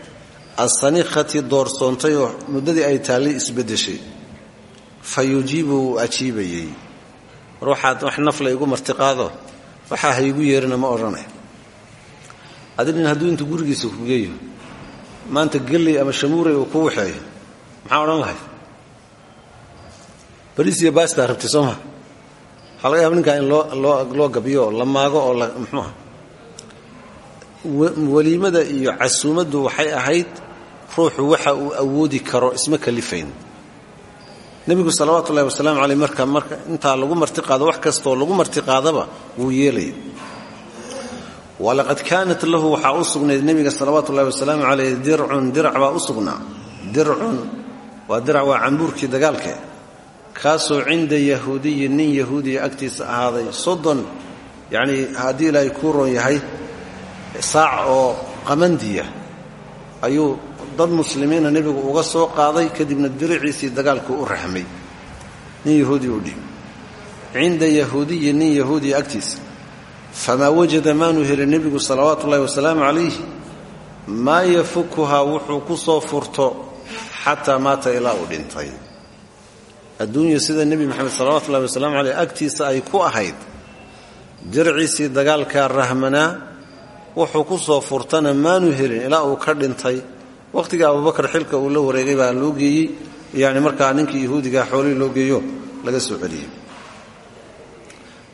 asanikhati doorsoontay oo ay taallay isbedeshay fa yujiibu wuu ajiibayey. Igu martiqaado waxaa haygu yeerina ma odhanay adinin hadduu intu gurigiisa ku geeyo maanta gelley ama shamuurey uu ku waxeeyo maxaa odhan lahay? Bariis iyo baastaa rabtay soo maa waxaa in loo gabiyo oo la oo muxuuha weliimada iyo casuumaddu waxay ahayd ruuxu waxa uu awoodi karo isma kalifayn. Nebigu salawaatu ullahi wasalaamu caleyh marka marka intaa lagu martiqaado wax kastaoo lagu martiqaadaba wuu yeelaya walaqad kaanat lahu waxaa u sugnayd nebiga salawaatu ullahi wasalaamu caleyh dircun dirac baa u sugnaa. Dircun waa dirac waa cambuurkii dagaalke kaasoo cinda yahuudiyin nin yahuudiya agtiisa ahaaday soddon yacnii haddii ilaahay kuu roon yahay saac oo qamandiya ayuu dad muslimiina nebigu uga soo qaaday kadibna diriciisii dagaalku u raxmay. Nin yahuudi u dhiib cinda yahuudiyi nin yahuudiya agtiisa famaa wajada maanu helin nebigu salawaatu ullahi wasalaamu calayh maa yafukuhaa wuxuu ku soo furto xataa maata ilaa uu dhintay. Adduunya sida nebi moxamed salawatu ullahi wasalaamu caleyh agtiisa ay ku ahayd dirciisii dagaalkaa rahmanaa wuxuu ku soo furtana maanu helin ilaa uu ka dhintay wakhtiga abubakar xilka uu la wareegay baa loo geeyey yani markaa ninkii yahuudigaa xoolihii loo geeyo laga soo celiyey.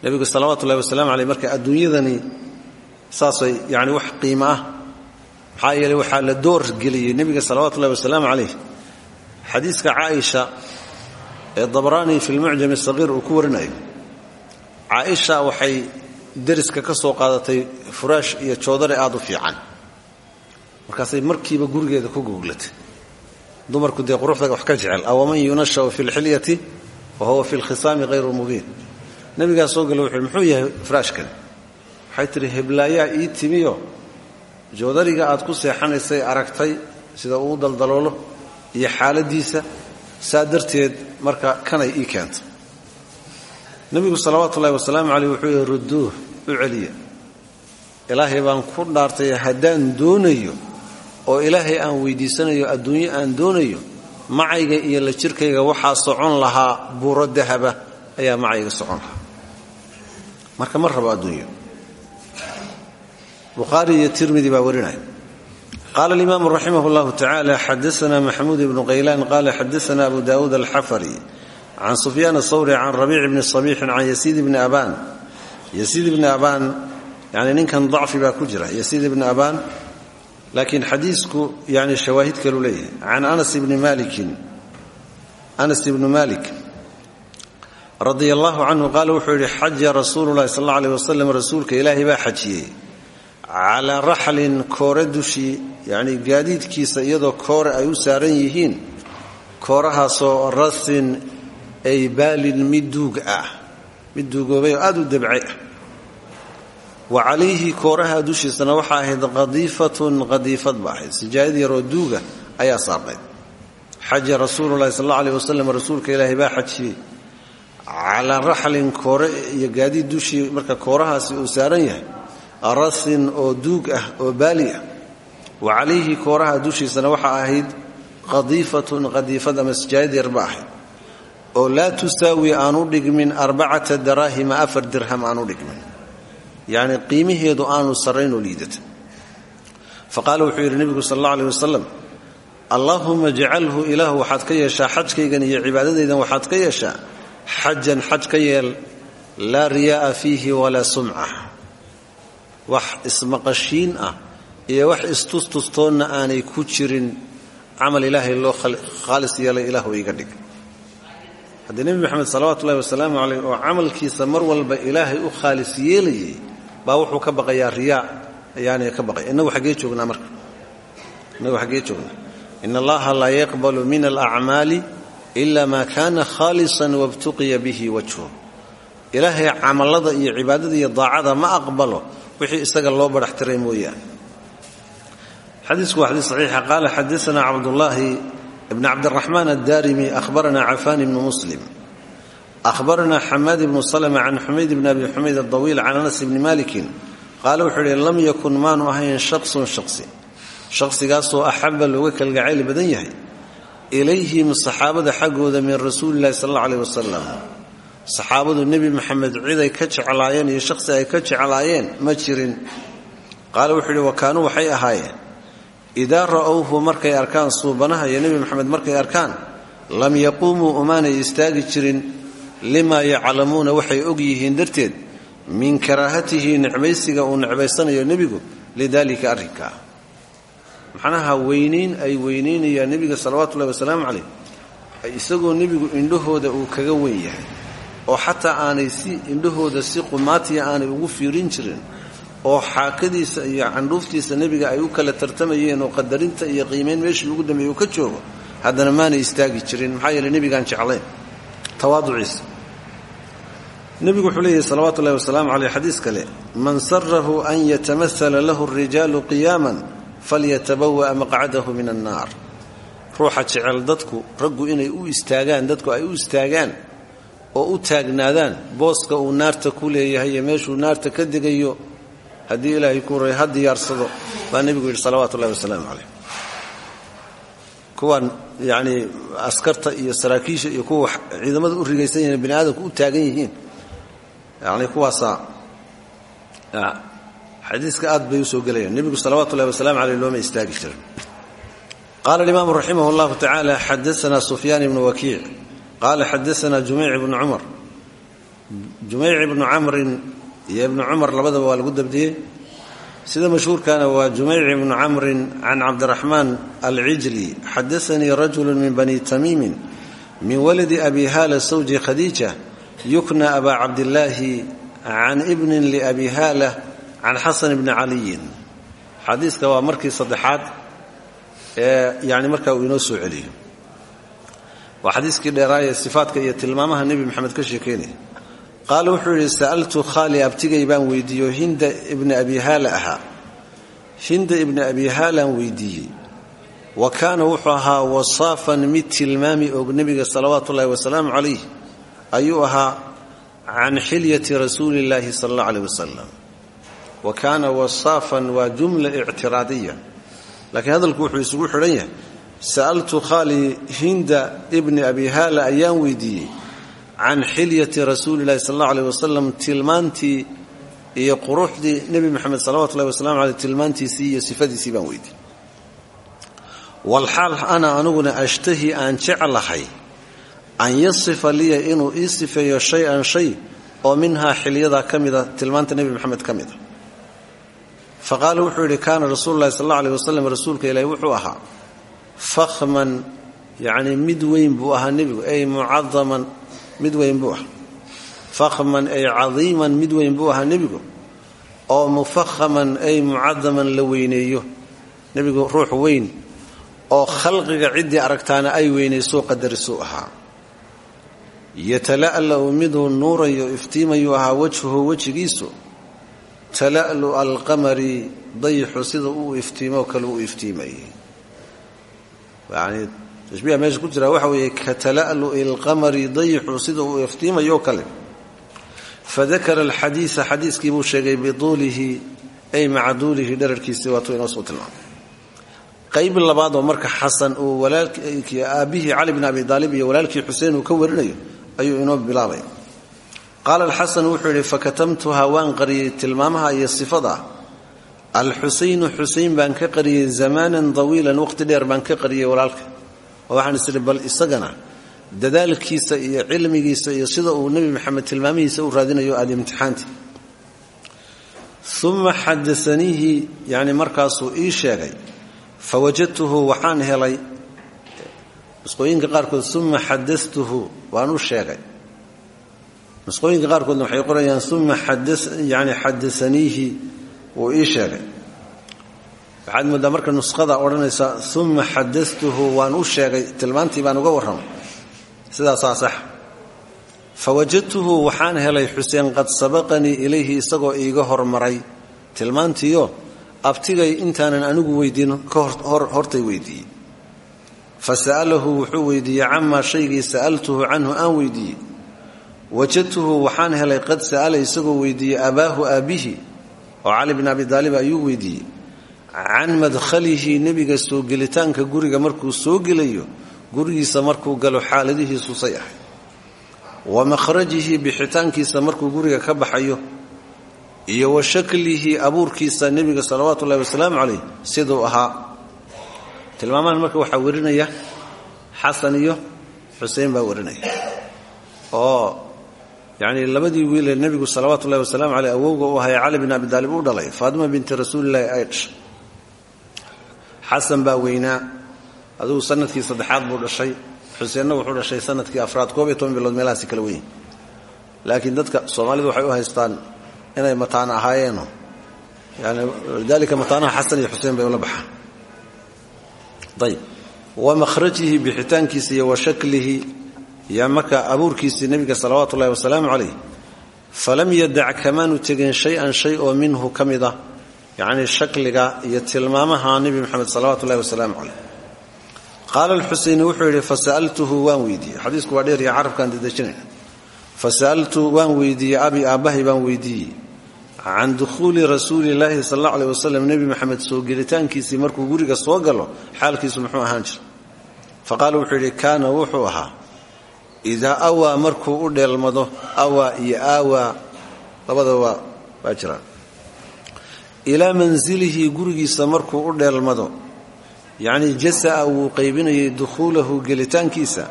Nebigu salawaatu ullahi wasalaamu caleyh marka adduunyadani saasay yani wax qiimo ah. Maxaa yeeley la door geliyey nebiga salawaatu ullahi wasalaamu caleyh xadiiska caaisha ee dabraani fi lmucjam asagiir uu ku warinayo. Caaisha waxay deriska ka soo qaadatay furaash iyo joodare aad u fiican markaasay markiiba gurigeeda ku googlatay dumarku dee quruxda wax ka jecel awaman yunashau fi lxilyati wa huwa fi lkhisaami hayru mubiin? Nabigaa soo gala wuxuu muxuu yahay furaashkan waxay heblaayaa ii timiyo. Joodariga aad ku seexanaysay aragtay sida uu daldaloolo iyo xaaladiisa. Saa darteed marka kanay ii keentay. Nebigu salawaatu ullahi wasalaamu caleyh wuxuu yihi rudduuh u celiya. Ilaahay baan ku dhaartay haddaan doonayo oo ilaahay aan weydiisanayo adduunyo aan doonayo macayga iyo la jirkayga waxaa socon lahaa buuro dahaba ayaa macayga socon lahaa. Marka ma rabo adduunyo. Bukhaari iyo tirmidi baa warinaya. Qala alimaamu raximah llahu tacala xadaana maxamuud ibnu qaylaan qala xadaana abu dawuud alxafari can sufyaan athawri can rabiic bni sabiixin can yasiid bni abaan. Yasiid ibni abaan yani ninkan dacfi baa ku jira. Yasiid ibni abaan laakiin xadiisku yani shawaahid kalu leeyahay. Can anas ibni malikin anas ibnu malik radia allahu canhu qaala wuxuu yidhi xaja rasuulu llahi sal alla aleh wasalam rasuulka ilaahay baa xajiyey calaa raxlin koore dushii yacnii gaadiidkiisa iyadoo koore ay u saaran yihiin koorahaasoo rasin ay baalin mid duug ah aad u ah wa calayhi kooraha dushiisana waxaa ahayd qadiifatun qadiifad ba ahayd. Sijaayad yaroo duuga ayaa saarnayd. Xaja rasuululahi sal alla aleh rasuulka ilaahay baa xajiyey calaa raxlin koore iyo gaadiid dushii marka koorahaasi uu saaran yahay. Rasin oo duug ah oo baali ah. Wa calayhi kooraha dushiisana waxaa ahayd qadiifatun qadiifad ama sijaayad oo laa tusaawi aanu dhigmin arbacata daraahima afar dirham aanu dhigmin yacni qiimaheedu aanu sarrayn oo liidata. Fa qaala wuxuu yidhi nebigu sal alla aleh wasalam allaahuma jacalhu ilaahu waxaad ka yeeshaa xajkaygan iyo cibaadadaydan waxaad ka yeeshaa xajan xaj ka yeel laa riyaa'a fiihi walaa sumca. Wax ismaqashiin ah iyo wax istustustoonna aanay ku jirin camal ilaahay loo khaalis yeelay ilaahu iga dhig. Haddii nebi moxamed salawaatu ullahi oo camalkiisa mar walba ilaahay u khaalis yeelayay baa wuxuu ka baqayaa riyaa ayaanay ka baqay. Innagu xaggee joognaa marka? Innagu xaggee joognaa? In allaha laa yaqbalu min alacmaali ila maa kaana khaalisan wabtuqiya bihi wajhu. Ilaahay camallada iyo cibaadada iyo daacada ma aqbalo wixii isaga loo badhax tiray mooyaane. Xadiisku waa xadiis saxiixa. Qaala xadaana cabdullaahi bn cabdiraxmaan addarimi ahbarana cafaan ibnu muslim ahbarana xamaad ibnu salma can xumayd bni abi xumayd adawiil can anas bni malikin qaala wuxuu ihi lam yakun maanu ahayn shaqsun shaqsi shaqsigaasoo axaba looga kalgacayl badan yahay ilayhim saxaabada xaggooda min rasuulilahi sal alla aleh wasalam saxaabadu nebi maxamed ciday ka jeclaayeen iyo shaqsi ay ka jeclaayeen ma jirin qaala wuxuu yidhi wa kaanuu waxay ahaayeen idaa ra'owhu markay arkaan suubanaha iyo nebi maxamed markay arkaan lam yaquumuu umaanay istaagi jirin limaa yaclamuuna waxay og yihiin darteed min karaahatihi necbaysiga uu necbaysanayo nebigu lidaalika arrinkaa macnaha weynayn ay weynaynayaan nebiga salawaatuullahi wasalaamu calayh isagoo nebigu indhahooda uu kaga weyn yahay oo xataa aanay si indhahooda si qumaatiya aanay ugu fiirin jirin oo xaakadiisa iyo candhuuftiisa nebiga ay u kala tartamayeen oo qadarinta iyo qiimayn meeshii ugu dambeeyey uu ka joogo haddana maanay istaagi jirin maxaa yeele nebigaan jeclayn. Tawaaduciisa nebigu wuxuu leeyahy salawaatu ullahi wasalaamu caleyh xadiis kale man sarahu an yatamahala lahu اrijaalu qiyaaman falyatabawa'a maqcadahu min annaar ruuxa jecel dadku raggu inay u istaagaan dadku ay u istaagaan oo u taagnaadaan booska uu naarta ku leeyahay iyo meeshuu naarta ka degayo haddii ilaahay ku ray ha diyaarsado baa nebigu kuwan yacnii askarta iyo saraakiisha iyo kuwa ciidamada u rigaysan yihiin bini u taagan yihiin yacni kuwaasaa xadiiska aad bay u soo gelayaan. Nebigu salawatu ullahi wasalaamu caleyh looma istaagi jirin. Qaala alimaamu raximah allahu tacaala xadaana sufyaan ibnu wakiic. Qaala xadaana jumeyc ibnu cumar. Jumeyc ibnu camrin iyo ibnu cumar labadaba waa lagu dabdiyey. Sida mashhuurkana waa jumeyc ibnu camrin can cabdiraxmaan alcijli xadaanii rajulu min bani tamiimin min waladi abi haala sawji khadiija yukna aba cabdillaahi can ibnin liabi haala can xasan bni caliyin. Xadiiska waa markii saddexaad ee yani markaa uu inoo soo celiyo. Waa xadiiskii dheeraayee sifaatka iyo tilmaamaha nebi maxamed ka sheekaynaya qaala wuxuu yidhi sa'altu khaali abtigay baan weydiiyo hinda ibni abi haala ahaa. Hinda ibni abi haalaan weydiiyey. Wa kaana wuxuu ahaa wasaafan mid tilmaami og nebiga salawaatu ullahi wasalaamu calayh ayuu ahaa can xilyati rasuuli illaahi sala allah aleyh wasalam wa kaana wasaafan waa jumla ictiraadiya. Laakiin hadalku wuxuu isugu xidhan yahay sa'altu khaali hinda ibni abi haala ayaan weydiiyey can xilyati rasuuli illahi sal allahu aleyh wasalam tilmaantii iyo quruxdii nebi moxamed salawatu ullahi wasalamu aleyh tilmaantiisii iyo sifadiisii baan weydiiyey. Walxaal ana aniguna ashtahi aan jeclahay an yasifa liya inuu ii sifeeyo shay-an shay oo minhaa xilyadaa ka mida tilmaanta nebi maxamed ka mida fa qaala wuxuu yidhi kaana rasuulu llahi sal alla aleh wasalam rasuulka ilaahi wuxuu ahaa fakhman yacnii mid weyn buu ahaa nebigu ay mucadaman mid buu fakhman ay cadiiman mid weyn buu ahaa nebigu. Oo mufahaman ay mucadaman la weyneeyo. Nebigu ruux weyn oo khalqiga ciddii aragtaana ay weynaysoo qadarisuu ahaa yatala'la'u miduu nuurayo iftiimayuu ahaa wajhuhu wejigiisu. Tala'lu alqamari dayixu sida uu iftiimoo kale uu iftiimayay yani tashbiiha meesha ku waxa weeye ka tala'lu'i alqamari dayixu sida uu iftiimayoo kale. Fadakara alxadiisa xadiiskii buu sheegay bituulihi ay maca duulihi dherarkiisii waatuu inoo soo tilmaamay. Qayb labaad oo marka xasan uu walaalkii aabbihii cali bn abi aalib iyo walaalkii ka warinayo ayuu inoo bilaabay. Qaala alxasan wuxuu yidhi fakatamtuhaa waan qariyey tilmaamaha iyo sifada. Alxusaynu xusayn baan ka qariyey zamaanan tawiilan waqti dheer baan ka qariyey walaalka. Oo waxaan is idhi bal isagana dadaalkiisa iyo cilmigiisa iyo sida uu nebi maxamed tilmaamihiisa u raadinayo aada imtixaanta uma xadasaniihi yani markaasuu ii sheegay fawajadtuhu waxaan helay nusqooyinka qaarkood uma xadatuhu waan u sheegay. Nusqooyinka qaarkoodna waxay qorayaan uma yani xadasaniihi wuu ii sheegay. Waxaad marka nusqada odhanaysa uma xadatuhu waan u sheegay tilmaantii baan uga warramay. Sidaasaa sax. Fawajadtuhu waxaan helay xuseen qad sabaqanii ilayhi isagoo iiga hormaray. Tilmaantiio abtigay intaanan anigu weydiin ka hortay weydiiyey fa sa'alahu wuxuu weydiiyey camaa shaygii sa'altuhu canhu aan weydiiyey wajadtuhu waxaan helay qad sa'ala isagoo weydiiyey abaahu aabbihi oo cali bin abi daalib ayuu weydiiyey can madkhalihi nebiga soo gelitaanka guriga markuu soo gelayo gurigiisa markuu galo xaaladihiisu say ahay wa makhrajihi bixitaankiisa markuu guriga ka baxayo iyo wa shaklihi abuurkiisa nebiga salawaatu ullahi wasalaamu calayh siduu ahaa tilmaamahan marka waxaa warinaya xasan iyo xusein baa warinaya. Oo yacnii labadii wiilee nebigu salawaatu ullahi wasalaamu caleyh awowga u ahay cali bin abi daalib u dhalay faatima binti rasuulillahi ay dhashay xasan baa weynaa adugu sannadkii saddexaad buu dhashay xuseenna wuxuu dhashay sannadkii afraad koob iyo toban bilood meelahaasi kala weyn. Laakiin dadka soomaalidu waxay u haystaan inay mataana ahaayeeno yani lidalika mataanaha xasan iyo xuseen bay ula baxaan ayb wa makhrajihi bixitaankiisa iyo wa shaklihi. Iyo marka abuurkiisii nebiga salawaatu ullahi wasalaamu calayh falam yadac kamaanu tegin shay-an shay oo minhu ka mid a yacnii shakliga iyo tilmaamaha nebi moxamed salawaatu ullahi wasalaamu calayh qaala alxuseyni wuxuu yidhi fasa'altuhu waan weydiiyey. Xadiisku waa dheer iyo carabkaan weydiiyey can dukhuuli rasuulillaahi sal alla aleh wasalam nebi maxamed soo gelitaankiisii markuu guriga soo galo xaalkiisu muxuu ahaan jira fa qaala wuxuu yidhi kaana wuxuu ahaa idaa awaa markuu u dheelmado awaa iyo aawaa labada waa baa jiraan ilaa mansilihi gurigiisa markuu u dheelmado yacnii jasa'a wuu qaybinayay dukhuulahu gelitaankiisa.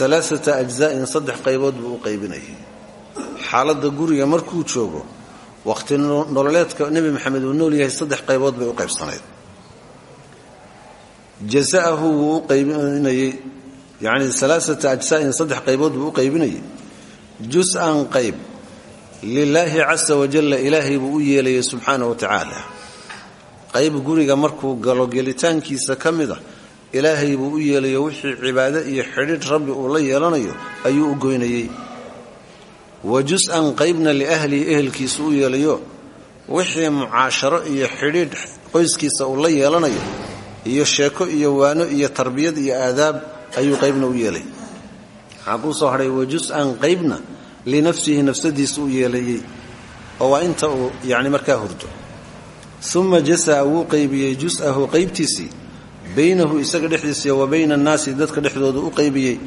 Alaaata ajzaa'in saddex qaybood buu u qaybinayay. Xaaladda guriga markuu joogo wakhti nololeedka nebi maxamed uu nool yahay saddex qaybood bay u qaybsanayd. Jasa'ahu wuu u qaybinayey yacnii alaaata ajsaa'in saddex qaybood buu u qaybinayay. Jus-an qayb lilaahi casa wajalla ilaahay buu u yeelayay subxaana wa tacaala. Qayb guriga markuu galo gelitaankiisa ka mid a ilaahay buu u yeelayo wixii cibaado iyo xidhiidh rabbi uu la yeelanayo ayuu u goynayey wa jus-an qaybna liahlihi ehelkiisa u yeelayo wixii mucaasharo iyo xidhiidh qoyskiisa uu la yeelanayo iyo sheeko iyo waano iyo tarbiyad iyo aadaab ayuu qaybna u yeelay. Waxaa kuu soo hadhay wa jus-an qaybna linafsihi nafsadiisa u yeelayey oo waa inta uu yacni markaa hurdo. Uma jasaa wuu qaybiyey jus-ahu qaybtiisii baynahu isaga dhexdiisa wa bayna annaasi dadka dhexdooda u qaybiyey.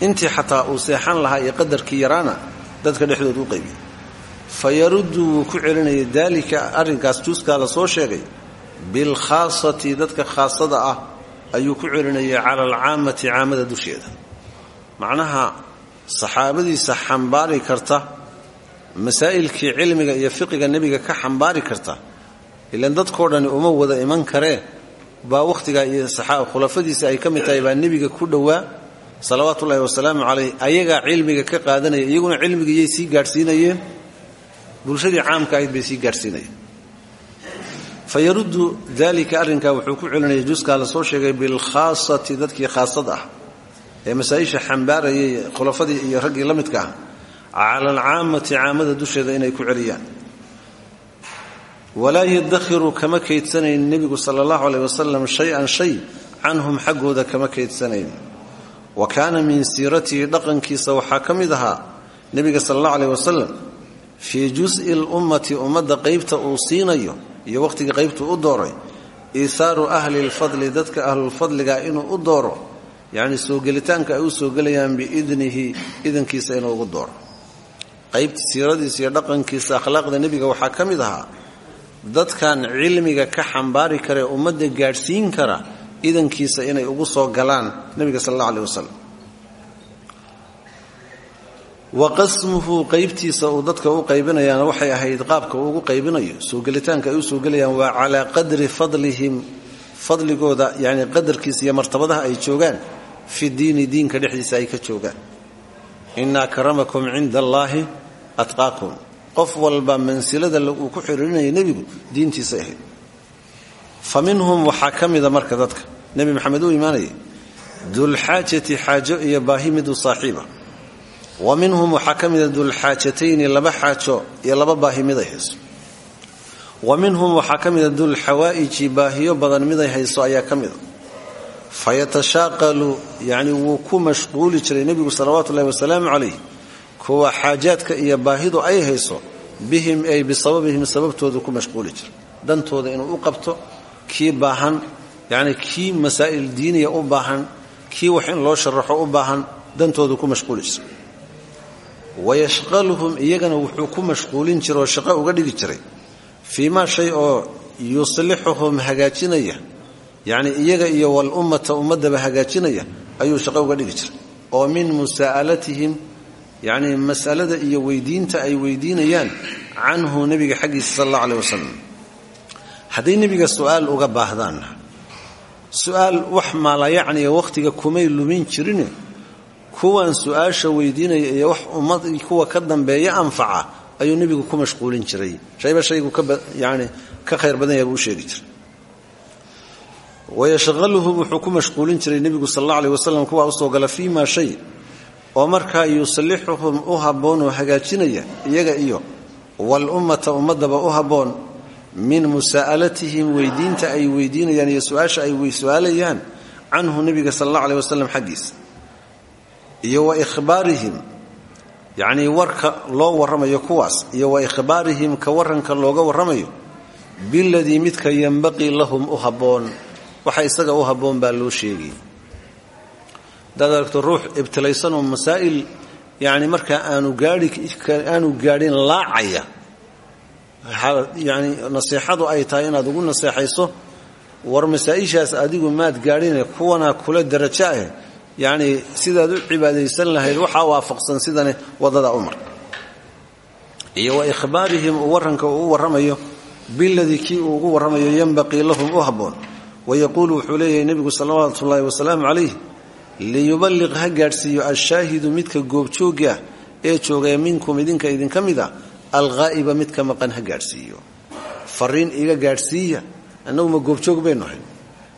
Intii xataa uu seexan lahaa iyo qadarkii yaraana dadka dhexdooda u qaybiyey fa yaruddu wuu ku celinayay daalika arrinkaas juuskaa la soo sheegay bilkhaasati dadka khaasada ah ayuu ku celinayay cala alcaamati caamada dusheeda. Macnaha saxaabadiisa xambaari karta masaa'ilkii cilmiga iyo fiqiga nebiga ka xambaari karta ilan dadkoo dhani uma wada iman karee baa wakhtigaa iyo khulafadiisa ay ka mid tahay baa nebiga ku dhowaa salawaatu ullahi wasalaamu calayh ayagaa cilmiga ka qaadanaya iyaguna cilmigiyay sii gaadhsiinayeen. Bulshadii caamka ahayd bay sii gaadhsiinayeen. Fa yaruddu arrinkaa wuxuu ku celinaya la soo sheegay bilkhaasati dadkii khaasad ah ee masaa-isha xambaarayay khulafadii iyo raggii la midka ah cala alcaamati caamada dusheeda inay ku celiyaan. Walaa yadakhiru kama kaydsanayn nebigu sala allahu aleyh wasalam shay-an shay canhum xaggooda kama kaydsanayn wa kaana min siiratihi dhaqankiisa waxaa ka mid ahaa nebiga sala allahu aleyh wasalam fii jus'i lummati ummadda qaybta uu siinayo iyo wakhtigii qaybtuu u dooray iithaaru ahli lfadli dadka ahlulfadliga inuu u dooro yacni soo gelitaanka ay u soo gelayaan biidnihi idankiisa inuu ugu dooro. Qaybta siiradiisa iyo dhaqankiisa akhlaaqda nebiga waxaa ka ahaa dadkan cilmiga ka xambaari karee ummadda gaadhsiin kara idankiisa inay ugu soo galaan nebiga sal alla aleh wasalam wa qasmuhu qaybtiisa uu dadka u qaybinayaana waxay ahayd qaabka uu ugu qaybinayo. Soo gelitaanka ay u soo gelayaan waa calaa qadri fadlihim fadligooda yani qadarkiisa iyo martabadaha ay joogaan fi diini diinka dhexdiisa ay ka joogaan. Ina akramakum cinda allaahi atqaakum. Qof walba mansilada uu ku xiriirinaya nebigu diintiisay ahayd fa minhum waxaa ka mida marka dadka nebi maxamed uu imaanayay dulxaajati xaajo iyo baahi midu saaxiiba wa minhum waxaa ka mida dulxaajatayni laba xaajo iyo laba baahi miday hayso wa minhum waxaa ka mida dulxawaa'iji baahiyo badan miday hayso ayaa ka mida fa yatashaaqalu yacni wuu ku mashquuli jiray nebigu salawaatu ullahi wasalaamu calayh kuwa xaajaadka iyo baahidu ay hayso bihim ay bisababihim sababtoodu ku mashquuli inuu u kii baahan yacni kii masaa'il diiniya u baahan kii wax in loo sharaxo u baahan dantoodu ku mashquuli jiray wayashqaluhum iyagana wuxuu ku mashquulin jira oo shaqo uga dhigi jiray. Fii maa shay oo yuslixuhum hagaajinaya yacni iyaga iyo walummata ummadaba hagaajinaya ayuu shaqo uga dhigi jiray. Oo min musaa'alatihim yacni masalada iyo weydiinta ay weydiinayaan canhu nebiga xaggiisa sal alla aleh wasalam hadday nebiga su'aal uga baahdaan su'aal wax maalayacniya wakhtiga kumay lumin jirine kuwan su'aasha weydiinaya wax ummad kuwa ka dambeeya anfaca ayuu nebigu ku mashquulin jiray. Shayba shaygu yani ka khayr badan yaha buu sheegi jiray. Wayashqaluhum wuxuu ku mashquulin jiray nebigu sal alla aleh wasalam u soo gala fii shay oo markaa yuslixuhum u habboon oo hagaajinaya iyaga iyo walummata ummadaba u habboon min musaa'alatihim weydiinta ay weydiinayaan iyo su'aasha ay su'aalayaan canhu nebiga sal alla aleh wasalam xaggiisa iyo wa ikhbaarihim yacnii warka loo warramayo kuwaas iyo wa ikhbaarihim ka warranka looga warramayo biladii midka yembaqii lahum u habboon. Waxa isaga u habboon baa loo sheegay. Hadaad aragto ruux ibtilaysan oo masaa'il yacni markaa aanu gaai aanu gaadhin laacaya yani naseexadu ay tahay inaad ugu naseexayso war masaa-ishaas adigu maad gaadhine kuwanaa kula darajo ah yacnii sidaad u cibaadaysan lahayd waxaa waafaqsan sidane waddadaa u mar iyo wa ikhbaarihim uu warranka uu u warramayo ugu warramayo yembaqii lahum u habboon. Wayaquulu wuxuu leeyahay nebigu salawaatu ullaahi wasalaamu calayh liyuballiq ha gaadhsiiyo ashaahidu midka goobjoogi ah ee joogaya minkum idinka idinka mid a alghaa'iba midka maqan ha gaadhsiiyo. Fariin iga gaadhsiiya annagu ma goobjoog baynu ahayn.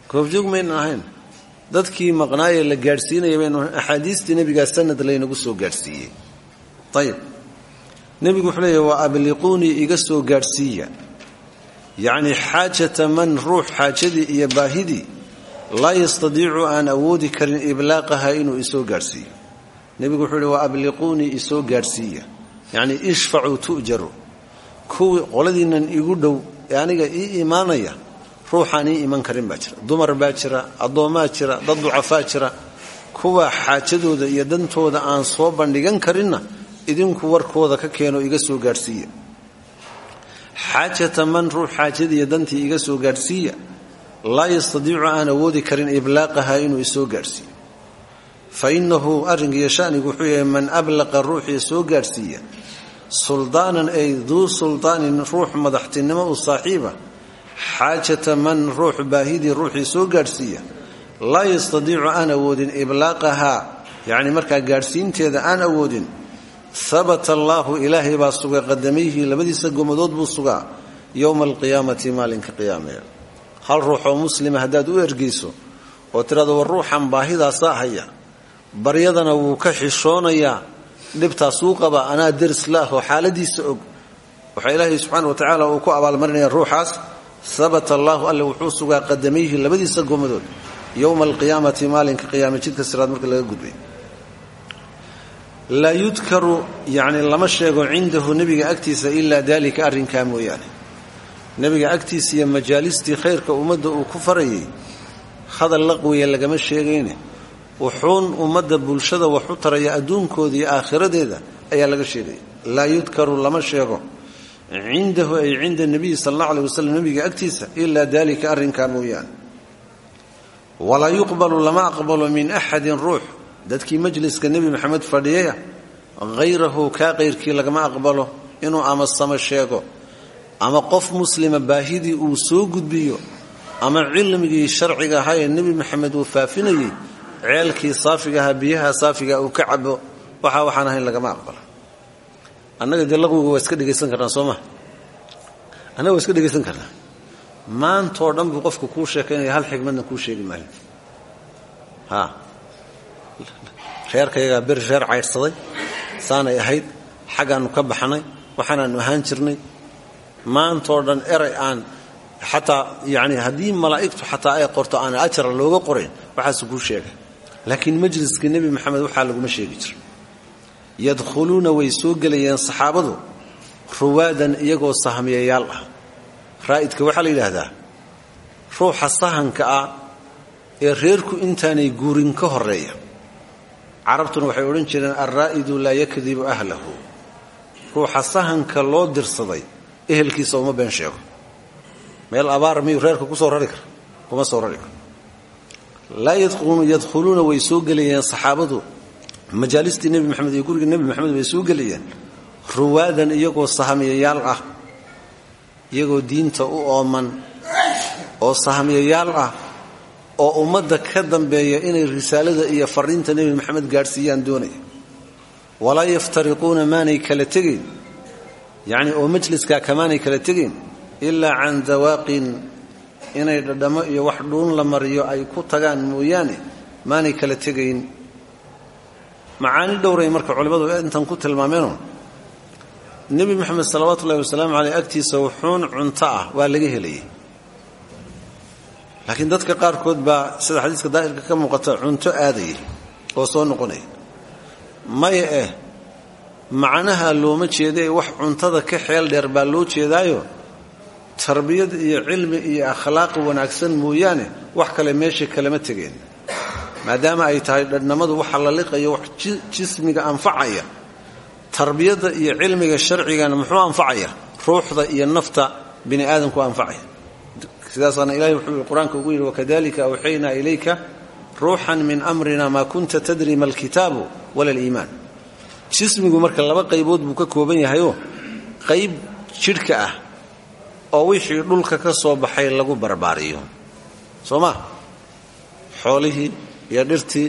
Goobjoog maynu ahayn. Dadkii maqnaayee la gaadhsiinaya baynu ahayn. Axaadiistii nebigaa sanad laynagu soo gaadhsiiyey. Ayib nebigu wuxuu leeyahy waa abliquunii iga soo gaadhsiiya. Yacnii xaajata man ruux xaajadii iyo baahidii laa yastadiicu aan awoodi karin iblaaqaha inuu isoo gaadhsiiyo. Nebigu wuxuu ihi waa abliquunii isoo gaadhsiiya yacnii ishfacuu tu'jaru. Kuwii qoladiinnan igu dhow ee aniga ii imaanaya ruuxaan ii iman karin baa jira. Dumar baa jira addoommaa jira dad ducafaa jira. Kuwa xaajadooda iyo dantooda aan soo bandhigan karinna idinku warkooda ka keeno iga soo gaadhsiiya. Xaajata man ruux xaajadiiyo dantii iga soo gaadhsiiya laa yastadiicu aan awoodi karin iblaaqahaa inuu isoo gaadhsiiyo fa innahu arrinkiiyo shanigu wuxuu yahay man ablaqa ruuxii soo gaadhsiiya suldaanan ay duu suldaanin ruux madaxtinimo u saaxiiba xaajata man ruux baahidii ruuxii soo gaadhsiiya laa yastadiicu aan awoodin iblaaqahaa yacni markaa gaadhsiinteeda aan awoodin habata allaahu ilaahay baa sugay qadamayhi labadiisa gomadood buu sugaa yowma alqiyaamati maalinka qiyaamee. Hal ruuxoo muslima haddaad u ergayso oo tidhahdo war ruuxan baahidaasaa haya baryadana wuu ka xishoonayaa dhibtaasuu qabaa anaa deris laah oo xaaladiisa og. Waxaa ilaahay subxaana wa tacaala uu ku abaalmarinaya ruuxaas. Habata allaahu alle wuxuu sugaa qadamayhi labadiisa gomadood yowma alqiyaamati maalinka qiyaame jidka siraad laga gudbay. Laa yudkaru yacni lama sheego cindahu nebiga agtiisa ilaa daalika arrinkaa mooyaane. Nebiga agtiisa iyo majaalistii khayrka ummadda uu ku farayay hadal laqwiya lagama sheegayne wuxuun ummadda bulshada wax u taraya adduunkooda iyo aakhiradeeda ayaa laga sheegaya laa yudkaru lama sheego. Cindahu ay cinda nebiyi sal alla aleh wasalam nebiga agtiisa ilaa daalika arrinkaa mooyaane. Walaa yuqbalu lama aqbalo min axadin ruux. Dadkii majliska nebi maxamed fadhiyaya hayrahu kaa qayrkii lagama aqbalo inuu ama sama sheego ama qof muslima baahidii uu soo gudbiyo ama cilmigii sharciga ahaa ee nebi maxamed uu faafinayey ceelkii saafiga ahaa biyaha saafiga uu ka cabo waxa waxaan ahayn lagama aqbalo annaga dee laqwiga iska dhegaysan karnaa soo annaga iska dhegaysan karnaa. Maantoo dhan buu qofku kuu sheekaynaya hal xigmadna kuu sheegi maayo. Ha. Reerkayagaa beri reer caydhsaday saanay ahayd xaggaannu ka baxnay waxaanaannu ahaan jirnay. Maantoo dhan eray aan xataa yani haddii malaa'igtu xataa ay qorto aan ajara looga qorayn waxaasu kuu sheega laakiin majliska nebi maxamed waxaa laguma sheegi jira yadkhuluuna way soo gelayeen saxaabadu ruwaadan iyagoo sahmiyayaal ah. Raa'idka waxaa la yidhaahdaa ruuxa sahanka ah ee reerku intaanay guurin ka horreeya carabtuna waxay odhan jireen alraa'idu laa yakdibu ahlahu. Ruuxa sahanka loo dirsaday ehelkiisa uma been sheego. Meel abaar miyuu reerka ku soo rari kara? Kuma soo rari karo laa yadkhuluuna way soo gelayeen saxaabadu. Majaalistii nebi maxamed iyo guriga nebi maxamed way soo gelayeen ruwaadan iyagoo sahmiyayaal ah iyagoo diinta u ooman oo sahmiyayaal ah oo ummadda ka dambeeya inay risaalada iyo fariinta nebi maxamed gaadhsiiyaan doonaya. Walaa yaftariquuna maanay kala tegayn yacni oo majliskaa kamaanay kala tegayn ilaa can dawaaqin inay dhadhamo iyo wax dhuun la mariyo ay ku tagaan mooyaane maanay kala tegayn. Macaani dhowray marka culimmadu intan ku tilmaameenoo nebi moxamed salawaatu ullahi wasalaamu caleyh agtiisa wuxuun cunto ah waa laga helayay laakiin dadka qaarkood baa sida xadiiska daahirka ka muuqata cunto aadayay oo soo noqonaya maya eh macnaha looma jeedae wax cuntada ka xeel dheer baa loo jeedaayo tarbiyad iyo cilmi iyo akhlaaq wanaagsan mooyaane wax kale meesha kalama tegeen. Maadaama ay tahay dhadhnamadu waxa la liqayo wax jismiga anfacaya. Tarbiyadda iyo cilmiga sharcigana muxuu anfacaya? Ruuxda iyo nafta bini aadamku anfacaya. Sidaasaana ilahay wuxuu qur'aanka ugu yidhi wakadalika awxaynaa ilayka ruuxan min amrina maa kunta tadri ma alkitaabu wala aliimaan. Jismigu marka laba qaybood buu ka kooban qayb jidhka ah oo wixii dhulka ka soo baxay lagu barbaariyo. Soo ma? Xoolihii iyo dhirtii.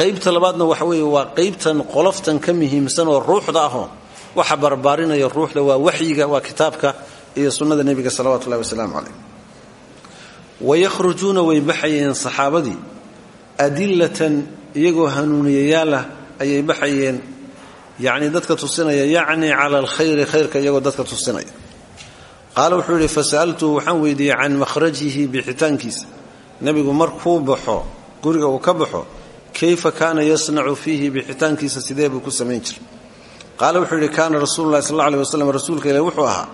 Qaybta labaadna waxa weeye waa qaybtan qoloftan ka muhiimsan oo ruuxda ahoo waxa barbaarinaya ruuxda waa waxyiga waa kitaabka iyo sunnada nebiga salawatu ullahi wasalaamu calayh wayakhrujuuna way baxayeen saxaabadii. Adillatan iyagoo hanuuniyayaalah ayay baxayeen. Yacni dadka tusinaya yacni cala alkhayri khayrka iyagoo dadka tusinaya qaala wuxuu yidhi fasa'altuhu waxaan weydiiyey can makhrajihi bixitaankiisa. Nebigu markuu baxo guriga uu ka baxo kayfa kaana yasnacu fiihi bixitaankiisa sidee buu ku samayn jiray? Qaala wuxuu yidhi kaana rasuulu llahi sal alla aleh wasalam rasuulka ilahi wuxuu ahaa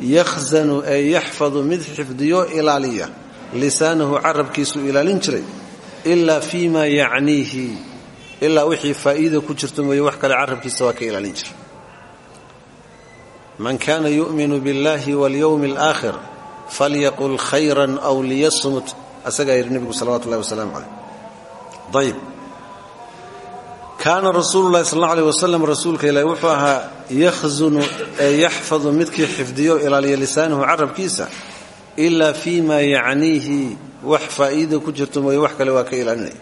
yakhzanu ay yaxfadu mid xifdiyo ilaaliya lisaanahu carabkiisuu ilaalin jiray ilaa fii ma yacniihi ilaa wixii faa'iida ku jirto mooye wax kale carabkiisa waa ka ilaalin jiray man kaana yu'minu biاllahi walyowmi alaakhir falyaqul khayran aw liyasmut. Asagaa yidhi nebigu salawatu ullahi wasalaamu caleyh ayib kaana rasuululahi sal alla aleh wasalam rasuulka ilaahi wuxuu ahaa yakhzunu ee yaxfadu midkii xifdiyo ilaaliya lisaanahu carabkiisa ilaa fii maa yacniihi wax faa'iida ku jirto mooye wax kale waa ka ilaalinaya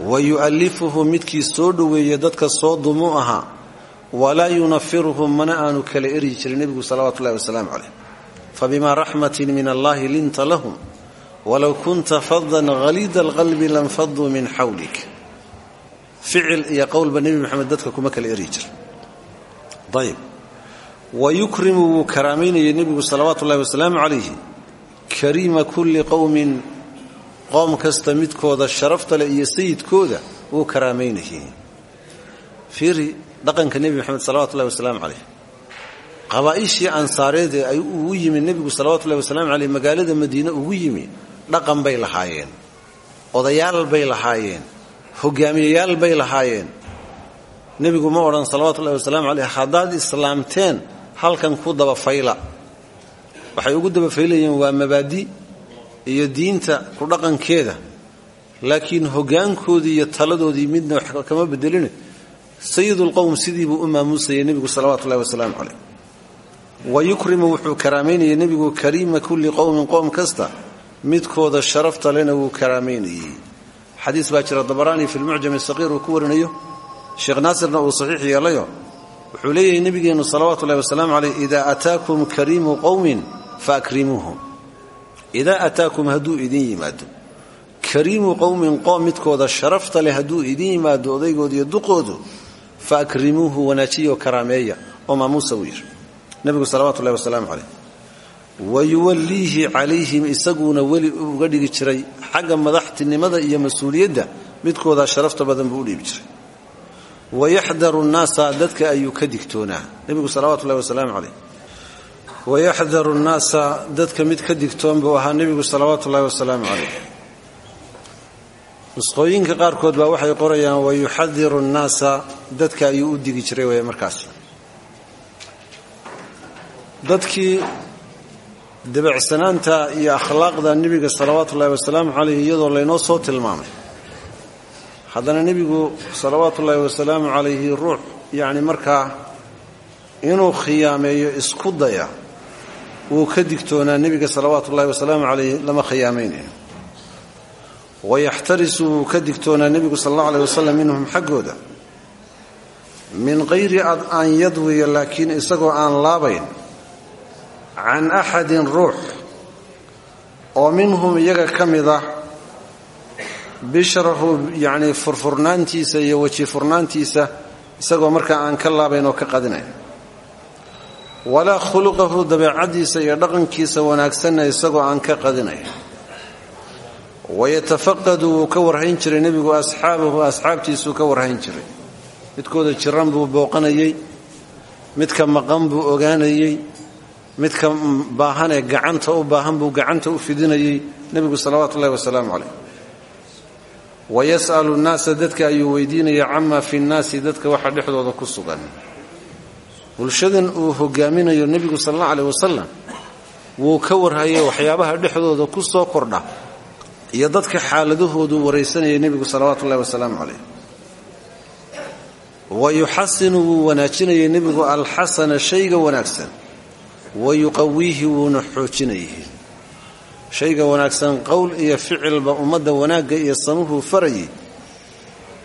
wa midkii soo dhoweeye dadka soo ahaa walaa yunafiruhu mana aanu kala eryi jirin nebigu salawatu ullahi wasalaamu caleyh fabimaa raxmatin min allahi linta lahum walow kunta fadan haliida alqalbi lanfaduu min xawlik. Ficil iyo qowlba nebi maxamed dadka kuma kala eryi jira ayib wa yukrimu wuu karaamaynayay nebigu salawaatu ullahi wasalaamu calayhi kariima kulli qowmin qoom kasta midkooda sharafta leh iyo sayidkooda wuu karaamaynayay. Fiiri dhaqanka nebi maxamed salawatu ullahi wasalaamu calayh qabaa'ishii ansaareed ee ugu yimi nebigu salawatullahi wasalaamu caleyh magaalada madiine ugu yimi dhaqan bay lahaayeen odayaal bay lahaayeen hogaamiyayaal bay lahaayeen. Nebigu ma odhan salawatullahi wasalaamu caleyh haddaad islaamteen halkan ku dabafayla waxay ugu dabafaylayeen waa mabaadi iyo diinta ku dhaqankeeda. Laakiin hogaankoodii iyo taladoodii midna wax kama bedelin sayidulqowm sidii buu u maamuusayay nebigu salawatullahi wasalaamu caleyh. Wa yukrimu wuxuu karaamaynayay nebigu kariima kulli qowmin qowm kasta midkooda sharafta lena wuu karaamaynayey xadiis baa jira dabaraani fi lmucjam saqiir uu ku warinayo sheekh naasirna uu saxiix yeelayo wuxuu leeyahay nebigeennu salawaatu ullahi wasalaamu caleyh idaa ataakum kariimu qowmin faakrimuuhum. Idaa ataakum hadduu idin yimaado. Kariimu qowmin qoom midkooda sharafta leh hadduu idin yimaado odaygooda iyo duqoodu fa akrimuuhu wanaajiyo karaameeya oo maamuusa buu yidhi. Nebigu salawatu ullahi wasalaamu caleyh wa yuwalliihi calayhim isaguuna weli uga dhigi jiray xagga madaxtinimada iyo mas'uuliyadda midkoodaa sharafta badan buu u dhiibi jiray. Wayaxdaru nnaasa dadka ayuu ka digtoonaa. Nebigu salawatu ullahi wasalaamu caleyh wayaxdaru nnaasa dadka mid ka digtoon buu ahaa nebigu salawaatu ullahi wasalaamu caleyh nusqooyinka qaarkood baa waxay qorayaan wayuxadiru nnaasa dadka ayuu u digi jiray way markaas. Dadkii dabeecsanaanta iyo akhlaaqda nebiga salawaatu ullahi wasalaamu caleyh iyadoo laynoo soo tilmaamay. Haddana nebigu salawaatu ullaahi wasalaamu calayhi ruux yacni markaa inuu khiyaameeyo isku daya wuu ka digtoonaa nebiga salawaatu ullahi wasalaamu calayh lama khiyaamaynayo wayaxtarisu wuu ka digtoonaa nebigu sal allau aleh wasalam minhum xaggooda min qayri an yadwiya laakiin isagoo aan laabayn can axadin ruux oo minhum iyaga ka mid ah bishrahu yacnii furfurnaantiisa iyo weji furnaantiisa isagoo markaa aan ka laabayn oo ka qadinayn walaa khuluqahu dabeecaddiisa iyo dhaqankiisa wanaagsanna isagoo aan ka qadinayn wayatafaqadu wuu ka warhayn jiray nebigu asxaabahu asxaabtiisuu ka warhayn jiray midkooda jiran buu booqanayey midka maqan buu ogaanayey midka baahanee gacanta u baahan buu gacanta u fidinayey nebigu salawaatu ullahi wasalaamu caleyh wayas'alu nnaasa dadka ayuu weydiinaya camaa fi nnaasi dadka waxa dhexdooda ku sugan bulshadan uu hogaaminayo nebigu sal alla aleh wasalam wuu ka warhayay waxyaabaha dhexdooda ku soo kordha iyo dadka xaaladahoodu waraysanayay nebigu salawaatu ullahi wasalaamu caleyh wa yuxasinu wuu wanaajinayay nebigu alxasana shayga wanaagsan. Wa yuqawiihi wuuna xoojinayay. Shayga wanaagsan qowl iyo ficilba ummadda wanaagga iyo samuhuu farayay.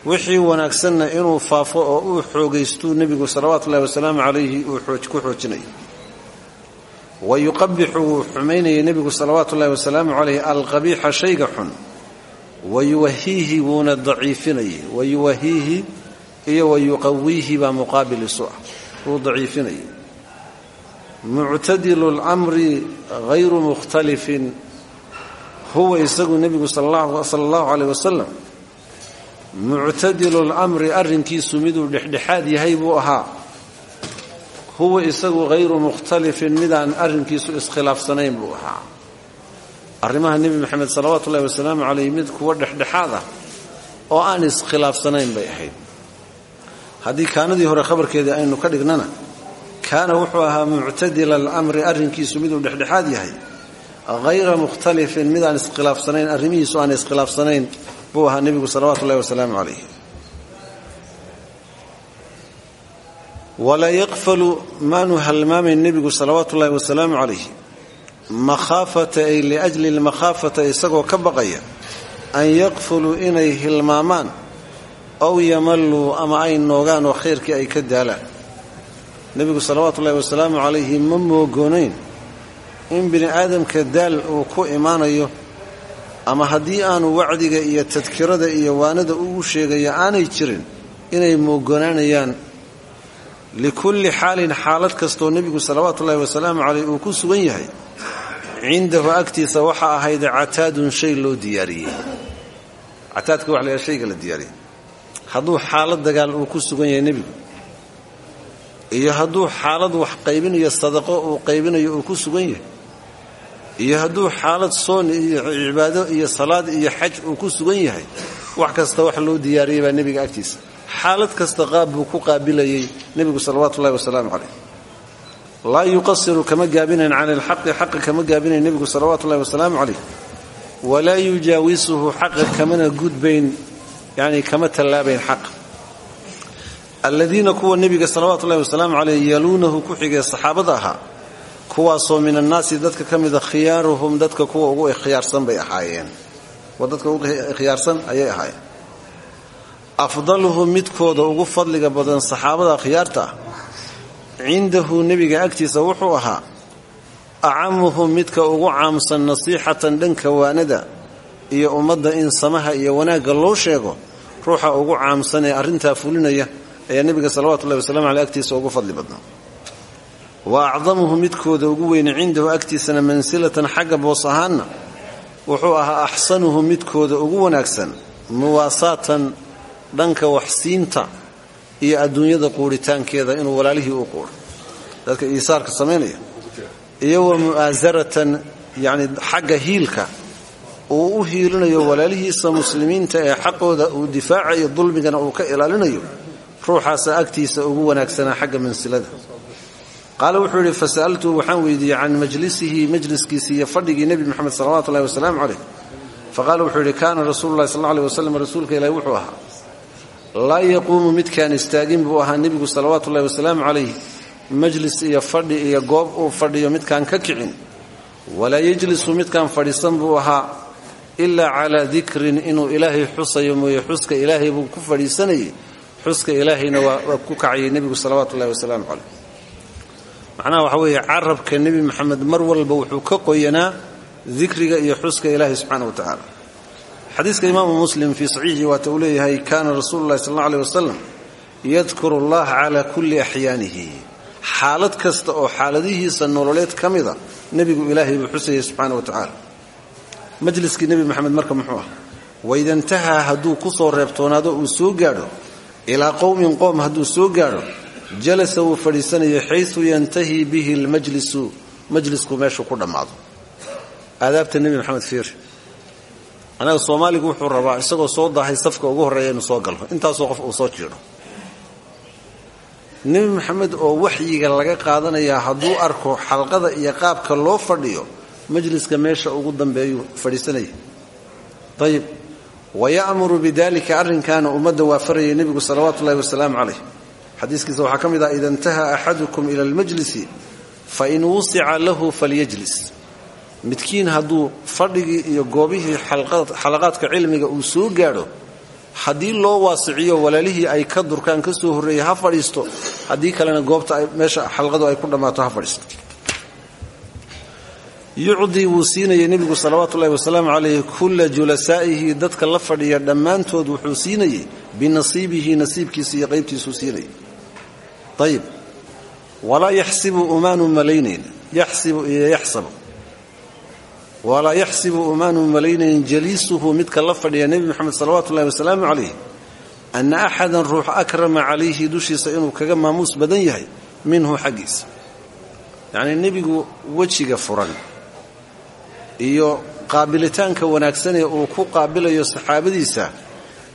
Wixii wanaagsanna inuu faafo oo uu xoogaystuu nebigu salawaatu ullahi wasalaamu calayhi uu ku xoojinayay wa yuqabixu wuu xumaynayay nebigu salawaatu ullahi wasalaamu calayhi alqabiixa shayga xun wa yuwahiihi wuuna daciifinayay wa yuwahiihi iyo wa yuqawiihi baa muqaabil isu ah wuu daciifinayay muctadilu lmri hayru mukhtalifin huwa isagu nebigu sala allahu caleyh wasalam muctadilu lamri arrinkiisu miduu dhexdhexaad yahay buu ahaa huwa isagu hayru mukhtalifin midaan arrinkiisu iskhilaafsanayn buu ahaa. Arrimaha nebi maxamed salawaatu ullahi wasalaamu caleyh mid kuwa dhexdhexaad ah oo aan iskhilaafsanayn bay ahayd. Haddii kaanadii hore khabarkeedii aynu ka dhignana kaana wuxuu ahaa muctadila alamri arrinkiisu miduu dhexdhexaad yahay. Hayra mukhtalifin mid aan iskhilaafsanayn arrimihiisu aan iskhilaafsanayn buu ahaa nebigu salawaatu ullahi wasalaamu calayh walaa yaqfalu maanu halmaamayn nebigu salawaatu ullahi wasalaamu calayh makhaafata ay liajli lmakhaafata isagoo ka baqaya an yaqfuluu inay hilmaamaan ow yamalluu ama ay noogaan oo khayrkii ay ka daalaan nebigu salawaatu ullahi wasalaamu calayhi ma moogoonayn in bini aadamka daal uu ku imaanayo ama haddii aanu wacdiga iyo tadkirada iyo waanada uu sheegayo aanay jirin inay moogonaanayaan likulli xaalin xaalad kastoo nebigu salawaatu ullahi wasalaamu caleyh uu ku sugan yahay cindahu agtiisa waxaa ahayd cataadun shay loo diyaariyey. Cataadka waxa la shayga la diyaariyey. Hadduu xaalad dagaal uu ku sugan yahay nebigu iyo hadduu xaalad wax qaybinayo sadaqo uu qaybinayo uu ku sugan yahay iyo hadduu xaalad soon iyo cibaado iyo salaad iyo xaj uu ku sugan yahay wax kasta wax loo diyaariyey baa nebiga agtiisa xaalad kasta qaab buu ku qaabilayey nebigu salawaatu ullahi wasalaamu caleyh laa yuqasiru kama gaabinayn can ilxaqi xaqa kama gaabinayn nebigu salawaatu ullahi wasalaamu caleyh walaa yujaawisuhu xaqa kamana gudbayn yani kama tallaabayn xaqa aladiina kuwa nebiga salawaatu ullahi wasalaamu caleyh yaluunahu ku xigee saxaabada ahaa kuwaasoo min annaasi dadka ka mida khiyaaruhum dadka kuwa ugu ikhyaarsan bay ahaayeen. Kuwa dadka ugu ikhyaarsan ayay ahaayeen afdaluhum midkooda ugu fadliga badan saxaabada khiyaarta ah cindahu nebiga agtiisa wuxuu ahaa acamuhum midka ugu caamsan nasiixatan dhanka waanada iyo ummadda in samaha iyo wanaagga loo sheego ruuxa ugu caamsan ee arrintaa fulinaya ayaa nebiga salawatu ullahi wasalamu aleh agtiisa ugu fadli badnaa. Wa acdamuhu midkooda ugu weyne cindahu agtiisana mansilatan xagga boos ahaanna wuxuu ahaa axsanuhu midkooda ugu wanaagsan muwaasaatan dhanka waxsiinta iyo adduunyada quuritaankeeda inuu walaalihii u quuro dadka iisaarka samaynaya iyo wa mu'aasaratan yacni hiilka uu u hiilinayo walaalihiisa muslimiinta ee xaqooda uu difaacayo dulmigana uu ka ilaalinayo ruuxaasa agtiisa ugu wanaagsanaa xagga mansilada. Qaale wuxuu yidhi fasa'altuhu waxaan weydiiyey can majlisihi majliskiisii iyo fadhigii nebi moxamed salawatu ullahi wasalaamu caleyh faqaala wuxuu yidhi kaana rasuulu llahi sal wasalam rasuulka ilaahi wuxuu ahaa laa yaquumu midkaan istaagin buu ahaa nebigu salawaatu ullahi wasalaamu calayh majlis iyo fadhi iyo goob uu fadhiyo midkaan ka kicin. Walaa yejlisu midkaan fadhiisan buu ahaa ilaa calaa dikrin inuu ilaahay xusayo mooye. Xuska ilaahay buu ku fadhiisanayay xuska ilaahayna waa ku kacayay nebigu salawaatu ullahi wasalaamu caleyh macnaha waxa weeye carabka nebi maxamed mar walba wuxuu ka qoyanaa dikriga iyo xuska ilaahay subxaana wa tacaala xadiiska imaamu muslim fii saxiixii waata uu leeyahay kaana rasuulu llahi sal alla aleh wasalam yadkuru allah calaa kulli axyaanihi. Xaalad kasta oo xaaladihiisa nololeed ka mida nebigu ilaahay buu xusayay subxaana wa tacaala. Majliskii nebi maxamed marka muxuu ah waidantahaa hadduu ku soo reebtoonaado uu soo gaadho ilaa qowmin qoom hadduu soo gaadho jalasa wuu fadhiisanayay xaysu yantahii bihi lmajlisu majlisku meeshuu ku dhammaado. Aadaabta nebi maxamed fiiri anaga soomaaligu wuxuu rabaa isagoo soo daahay safka ugu horreeya inuu soo galno intaasoo qof uu soo jiidho nebi maxamed oo waxyiga laga qaadanayaa hadduu arko xalqada iyo qaabka loo fadhiyo majliska meesha ugu dambeeyuu fadhiisanaya ayib waya'muru bidalika arrinkaana ummadda waa farayay nebigu salawaatu ullahi wasalaamu calayh. Xadiiskiisa waxaa ka mid ah ida intaha axadukum ila almajlisi fain wusica lahu falyajlis midkiin hadduu fadhigii iyo goobihii xalaqaadka cilmiga uu soo gaadho haddii loo waasiciyo walaalihii ay ka durkaan ka soo horreeyey ha fadhiisto haddii kalena goobta meesha xalqadu ay ku dhammaato ha fadhiisto. Yucdii wuu siinayay nebigu salawaatu ullahi wasalaamu calayh kulla julasaa'ihi dadka la fadhiya dhammaantood wuxuu siinayey binasiibihi nasiibkiisa iyo qaybtiisuu siinayay ayib walaa yaxsibu umaanu malaynayn yaxsibu iyo walaa yaxsibu umaanu malaynayn jaliisuhu midka la fadhiya nebi moxamed salawaatu ullahi wasalaamu calayh anna axadan ruux akrama calayhi dushiisa inuu kaga maamuus badan yahay minhu xaggiisa yacnii nebigu wejiga furan iyo qaabilitaanka wanaagsanee uu ku qaabilayo saxaabadiisa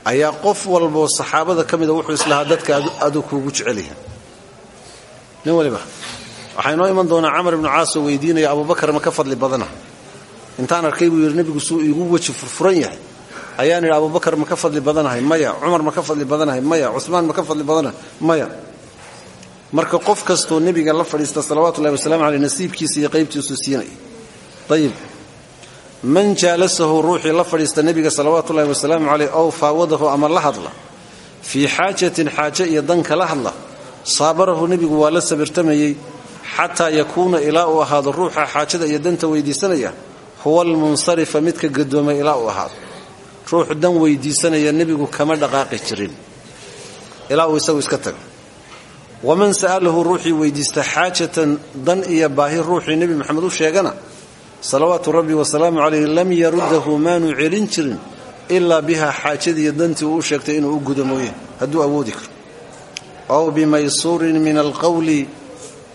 ayaa qof walboo saxaabada ka mida wuxuu islahaa dadka aduu kuugu jecelyaha nin waliba waxaa iman doonaa camar ibnu caasoo weydiinaya abubakar ma ka fadli badana intaan arkay buu yidhi nebigu suu iigu weji furfuran yahay. Ayaan idhi abubakar ma ka fadli badanahay maya. Cumar ma ka fadli badanahay maya. Cusmaan ma ka fadli badanahay maya. Marka qof kastoo nebiga la fadhiista salawatullahi wasalaamu caleyh nasiibkiisa iyo qaybtiisuu siinaya ayib man jaalasahu ruuxii la fadhiista nebiga salawaatullahi wasalaamu caleyh ow faawadahu ama la hadla fii xaajatin xaaje iyo danka la hadla saabarahu nebigu waa la sabirtamayey xataa yakuuna ilaa uu ahaado ruuxa xaajada iyo danta weydiisanaya huwa almunsarifa midka gadoomay ilaa uu ahaado ruux dan weydiisanaya nebigu kama dhaqaaqi jirin. Ilaa uu isagu iska tago. Waman sa'alahu ruuxii weydiista xaajatan dan iyo baahi ruuxii nebi maxamed u sheegana salawaatu rabbi wasalaamu calayh lam yaruddahu maanu celin jirin ilaa bihaa xaajadiiyo dantii uu u sheegtay inuu u gudo mooye hadduu awoodi karo. Ow bimaysuurin min alqowli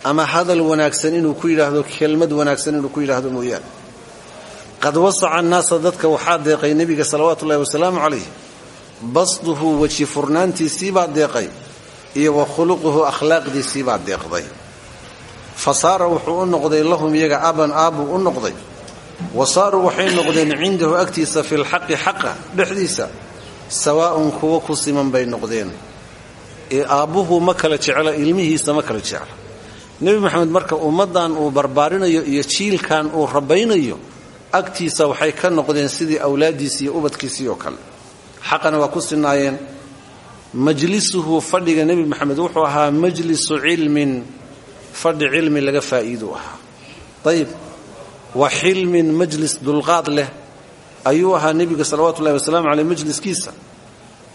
ama hadal wanaagsan inuu ku yidhaahdo kelmad wanaagsan inuu ku yidhaahdo mooyaane qad wasaca annaasa dadka waxaa deeqay nebiga salawaatu ullahi wasalaamu calayh basduhu weji furnaantiisiibaa deeqay iyo wa khuluquhu akhlaaqdiisiibaa deeqday. fa saara wuxuu u noqday lahum iyaga aban aabbuu u noqday. wa saaruu waxay noqdeen cindahu agtiisa filxaqi xaqa dhexdiisa sawaa'un kuwo ku siman bay noqdeen. Ee aabbuhu ma kala jeclo ilmihiisa ma kala jeclo nebi maxamed marka ummaddan uu barbaarinayo iyo jiilkan uu rabaynayo agtiisa waxay ka noqdeen sidii awlaaddiisii iyo ubadkiisii oo kale. Xaqana waa ku sinaayeen majlisuhu fadhiga nebi maxamed wuxuu ahaa majlisu cilmin fadhi cilmi laga faa'iiduu ahaa. Ayib wa xilmin majlis dulqaad leh ayuu ahaa nebiga salawatullahi wasalaamu caleyh majliskiisa.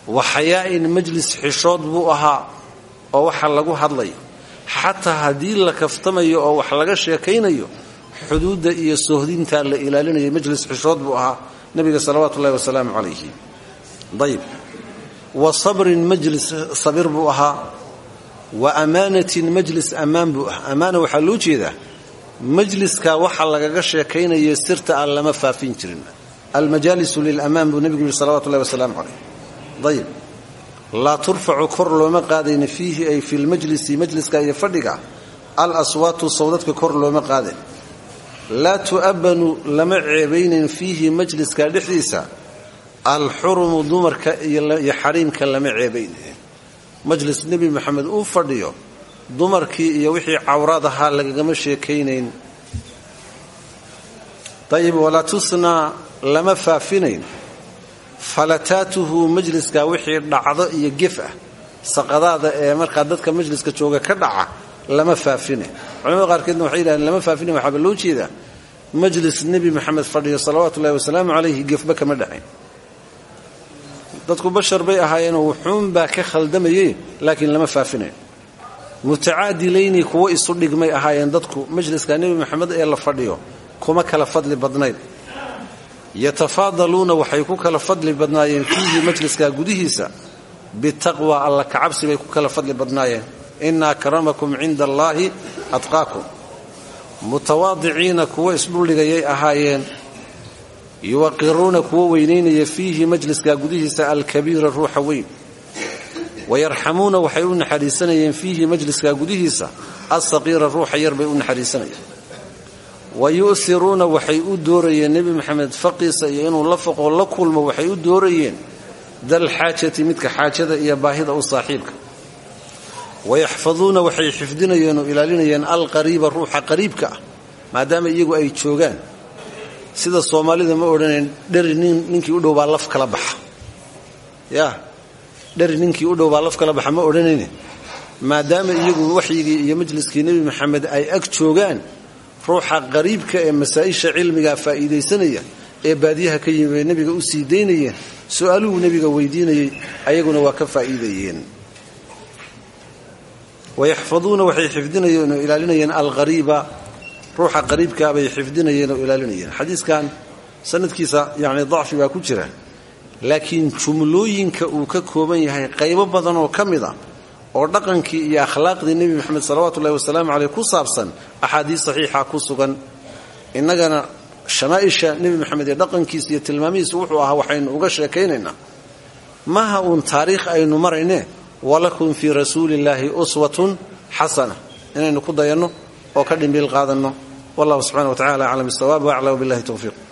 Wa xayaa'in majlis xishood buu ahaa oo waxa lagu hadlayo. Xataa haddii la kaftamayo oo wax laga sheekaynayo xuduudda iyo sohdintaa la ilaalinaya majlis xishood buu ahaa nebiga salawaatu ullahi wasalaamu calayhi. Ayib wa sabrin majlis sabir buu ahaa wa amaanatin majlis ammaan buu ahaa. Ammaana waxaa loo jeedaa majliska waxa lagaga sheekaynayo sirta aan lama faafin jirin. Almajaalisu lilamaan buu nebigu yihi salawatu ullahi wasalaamu calayh ayib laa turfacu kor looma qaadayna fiihi ay fi lmajlisi majliska iyo fadhiga. Al aswaatu sawdadka kor looma qaadayn laa tu'abbanu lama ceebaynayn fiihi majliska dhexdiisa. Alxurumu dumarka iyo xariimka lama ceebaynayn majlis nebi maxamed uu fadhiyo dumarkii iyo wixii cawraad ahaa lagagama sheekaynayn. Ayib walaa tusnaa lama faafinayn. Falataatuhu majliska wixii dhacdo iyo gef ah saqadaada ee markaa dadka majliska jooga ka dhaca lama faafinayn culamada qaarkeedna waxay yidhahdeen lama faafinayn waxaaba loo jeedaa. Majlis nebi maxamed fadhiyo salawaatu ullahi wasalaamu calayhi gefba kama dhacayn dadku bashar bay ahaayeenoo wuxuunbaa ka khaldamayey laakiin lama faafinayn mutacaadilayni kuwo isu dhigmay ahaayeen dadku majliska nebi maxamed ee la fadhiyo kuma kala fadli badnayn. Yatafaadaluuna waxay ku kala fadli badnaayeen fiihi majliska gudihiisa bitaqwa alla kacabsi bay ku kala fadli badnaayeen ina akramakum cinda allaahi atqaakum. Mutawaadiciina kuwo isdhuldhigayay ahaayeen yuwaqiruuna kuwo weynaynaya fiihi majliska gudihiisa alkabiira ruuxa weyn. Wayarxamuuna waxay u naxariisanayeen fiihi majliska gudihiisa alsaqiira ruuxa yar bay u naxariisanayeen. Wa yu'hiruuna waxay u doorayeen nebi maxamed faqiisa iyo inuu la foqoo la kulmo waxay u doorayeen dalxaajati midka xaajada iyo baahida u saaxiibka wayaxfaduuna waxay xifdinayeen oo ilaalinayeen alqariiba ruuxa qariibka ah maadaama iyagu ay joogaan sida soomaalida ma odhanayn dheri ninkii u dhow baa laf kala baxa ya dheri ninkii u dhow baa laf kala baxa ma odhanayne maadaama iyagu waxyigii iyo majliskii nebi maxamed ay ag joogaan ruuxa qariibka ee masaa'isha cilmigaa faa'iidaysanaya ee baadiyaha ka yimi bay nebiga u sii daynayeen su'aaluhuu nebiga weydiinayey ayaguna waa ka faa'iidayeen wayaxfaduuna waxay xifdinayeen oo ilaalinayeen alqariiba ruuxa qariibkaa bay xifdinayeen oo ilaalinayeen xadiiskan sanadkiisa yani dacfi baa ku jira laakiin jumlooyinka uu ka kooban yahay qaybo badan oo ka mid a oo dhaqankii iyo akhlaaqdii nebi moxamed salawaatu ullahi wasalaamu caleyh ku saabsan axaadiis saxiixa ku sugan innagana shamaa'isha nebi moxamed ee dhaqankiisa iyo tilmaamihiisa wuxuu ahaa waxaynu uga sheekaynaynaa maaha uun taariikh aynu marayne walakum fii rasuulillaahi uswatun xasana. Inaynu ku dayanno oo ka dhimbiil qaadanno. Wallahu subxana wa tacala aclam bisawaab waaclam billahi towfiiq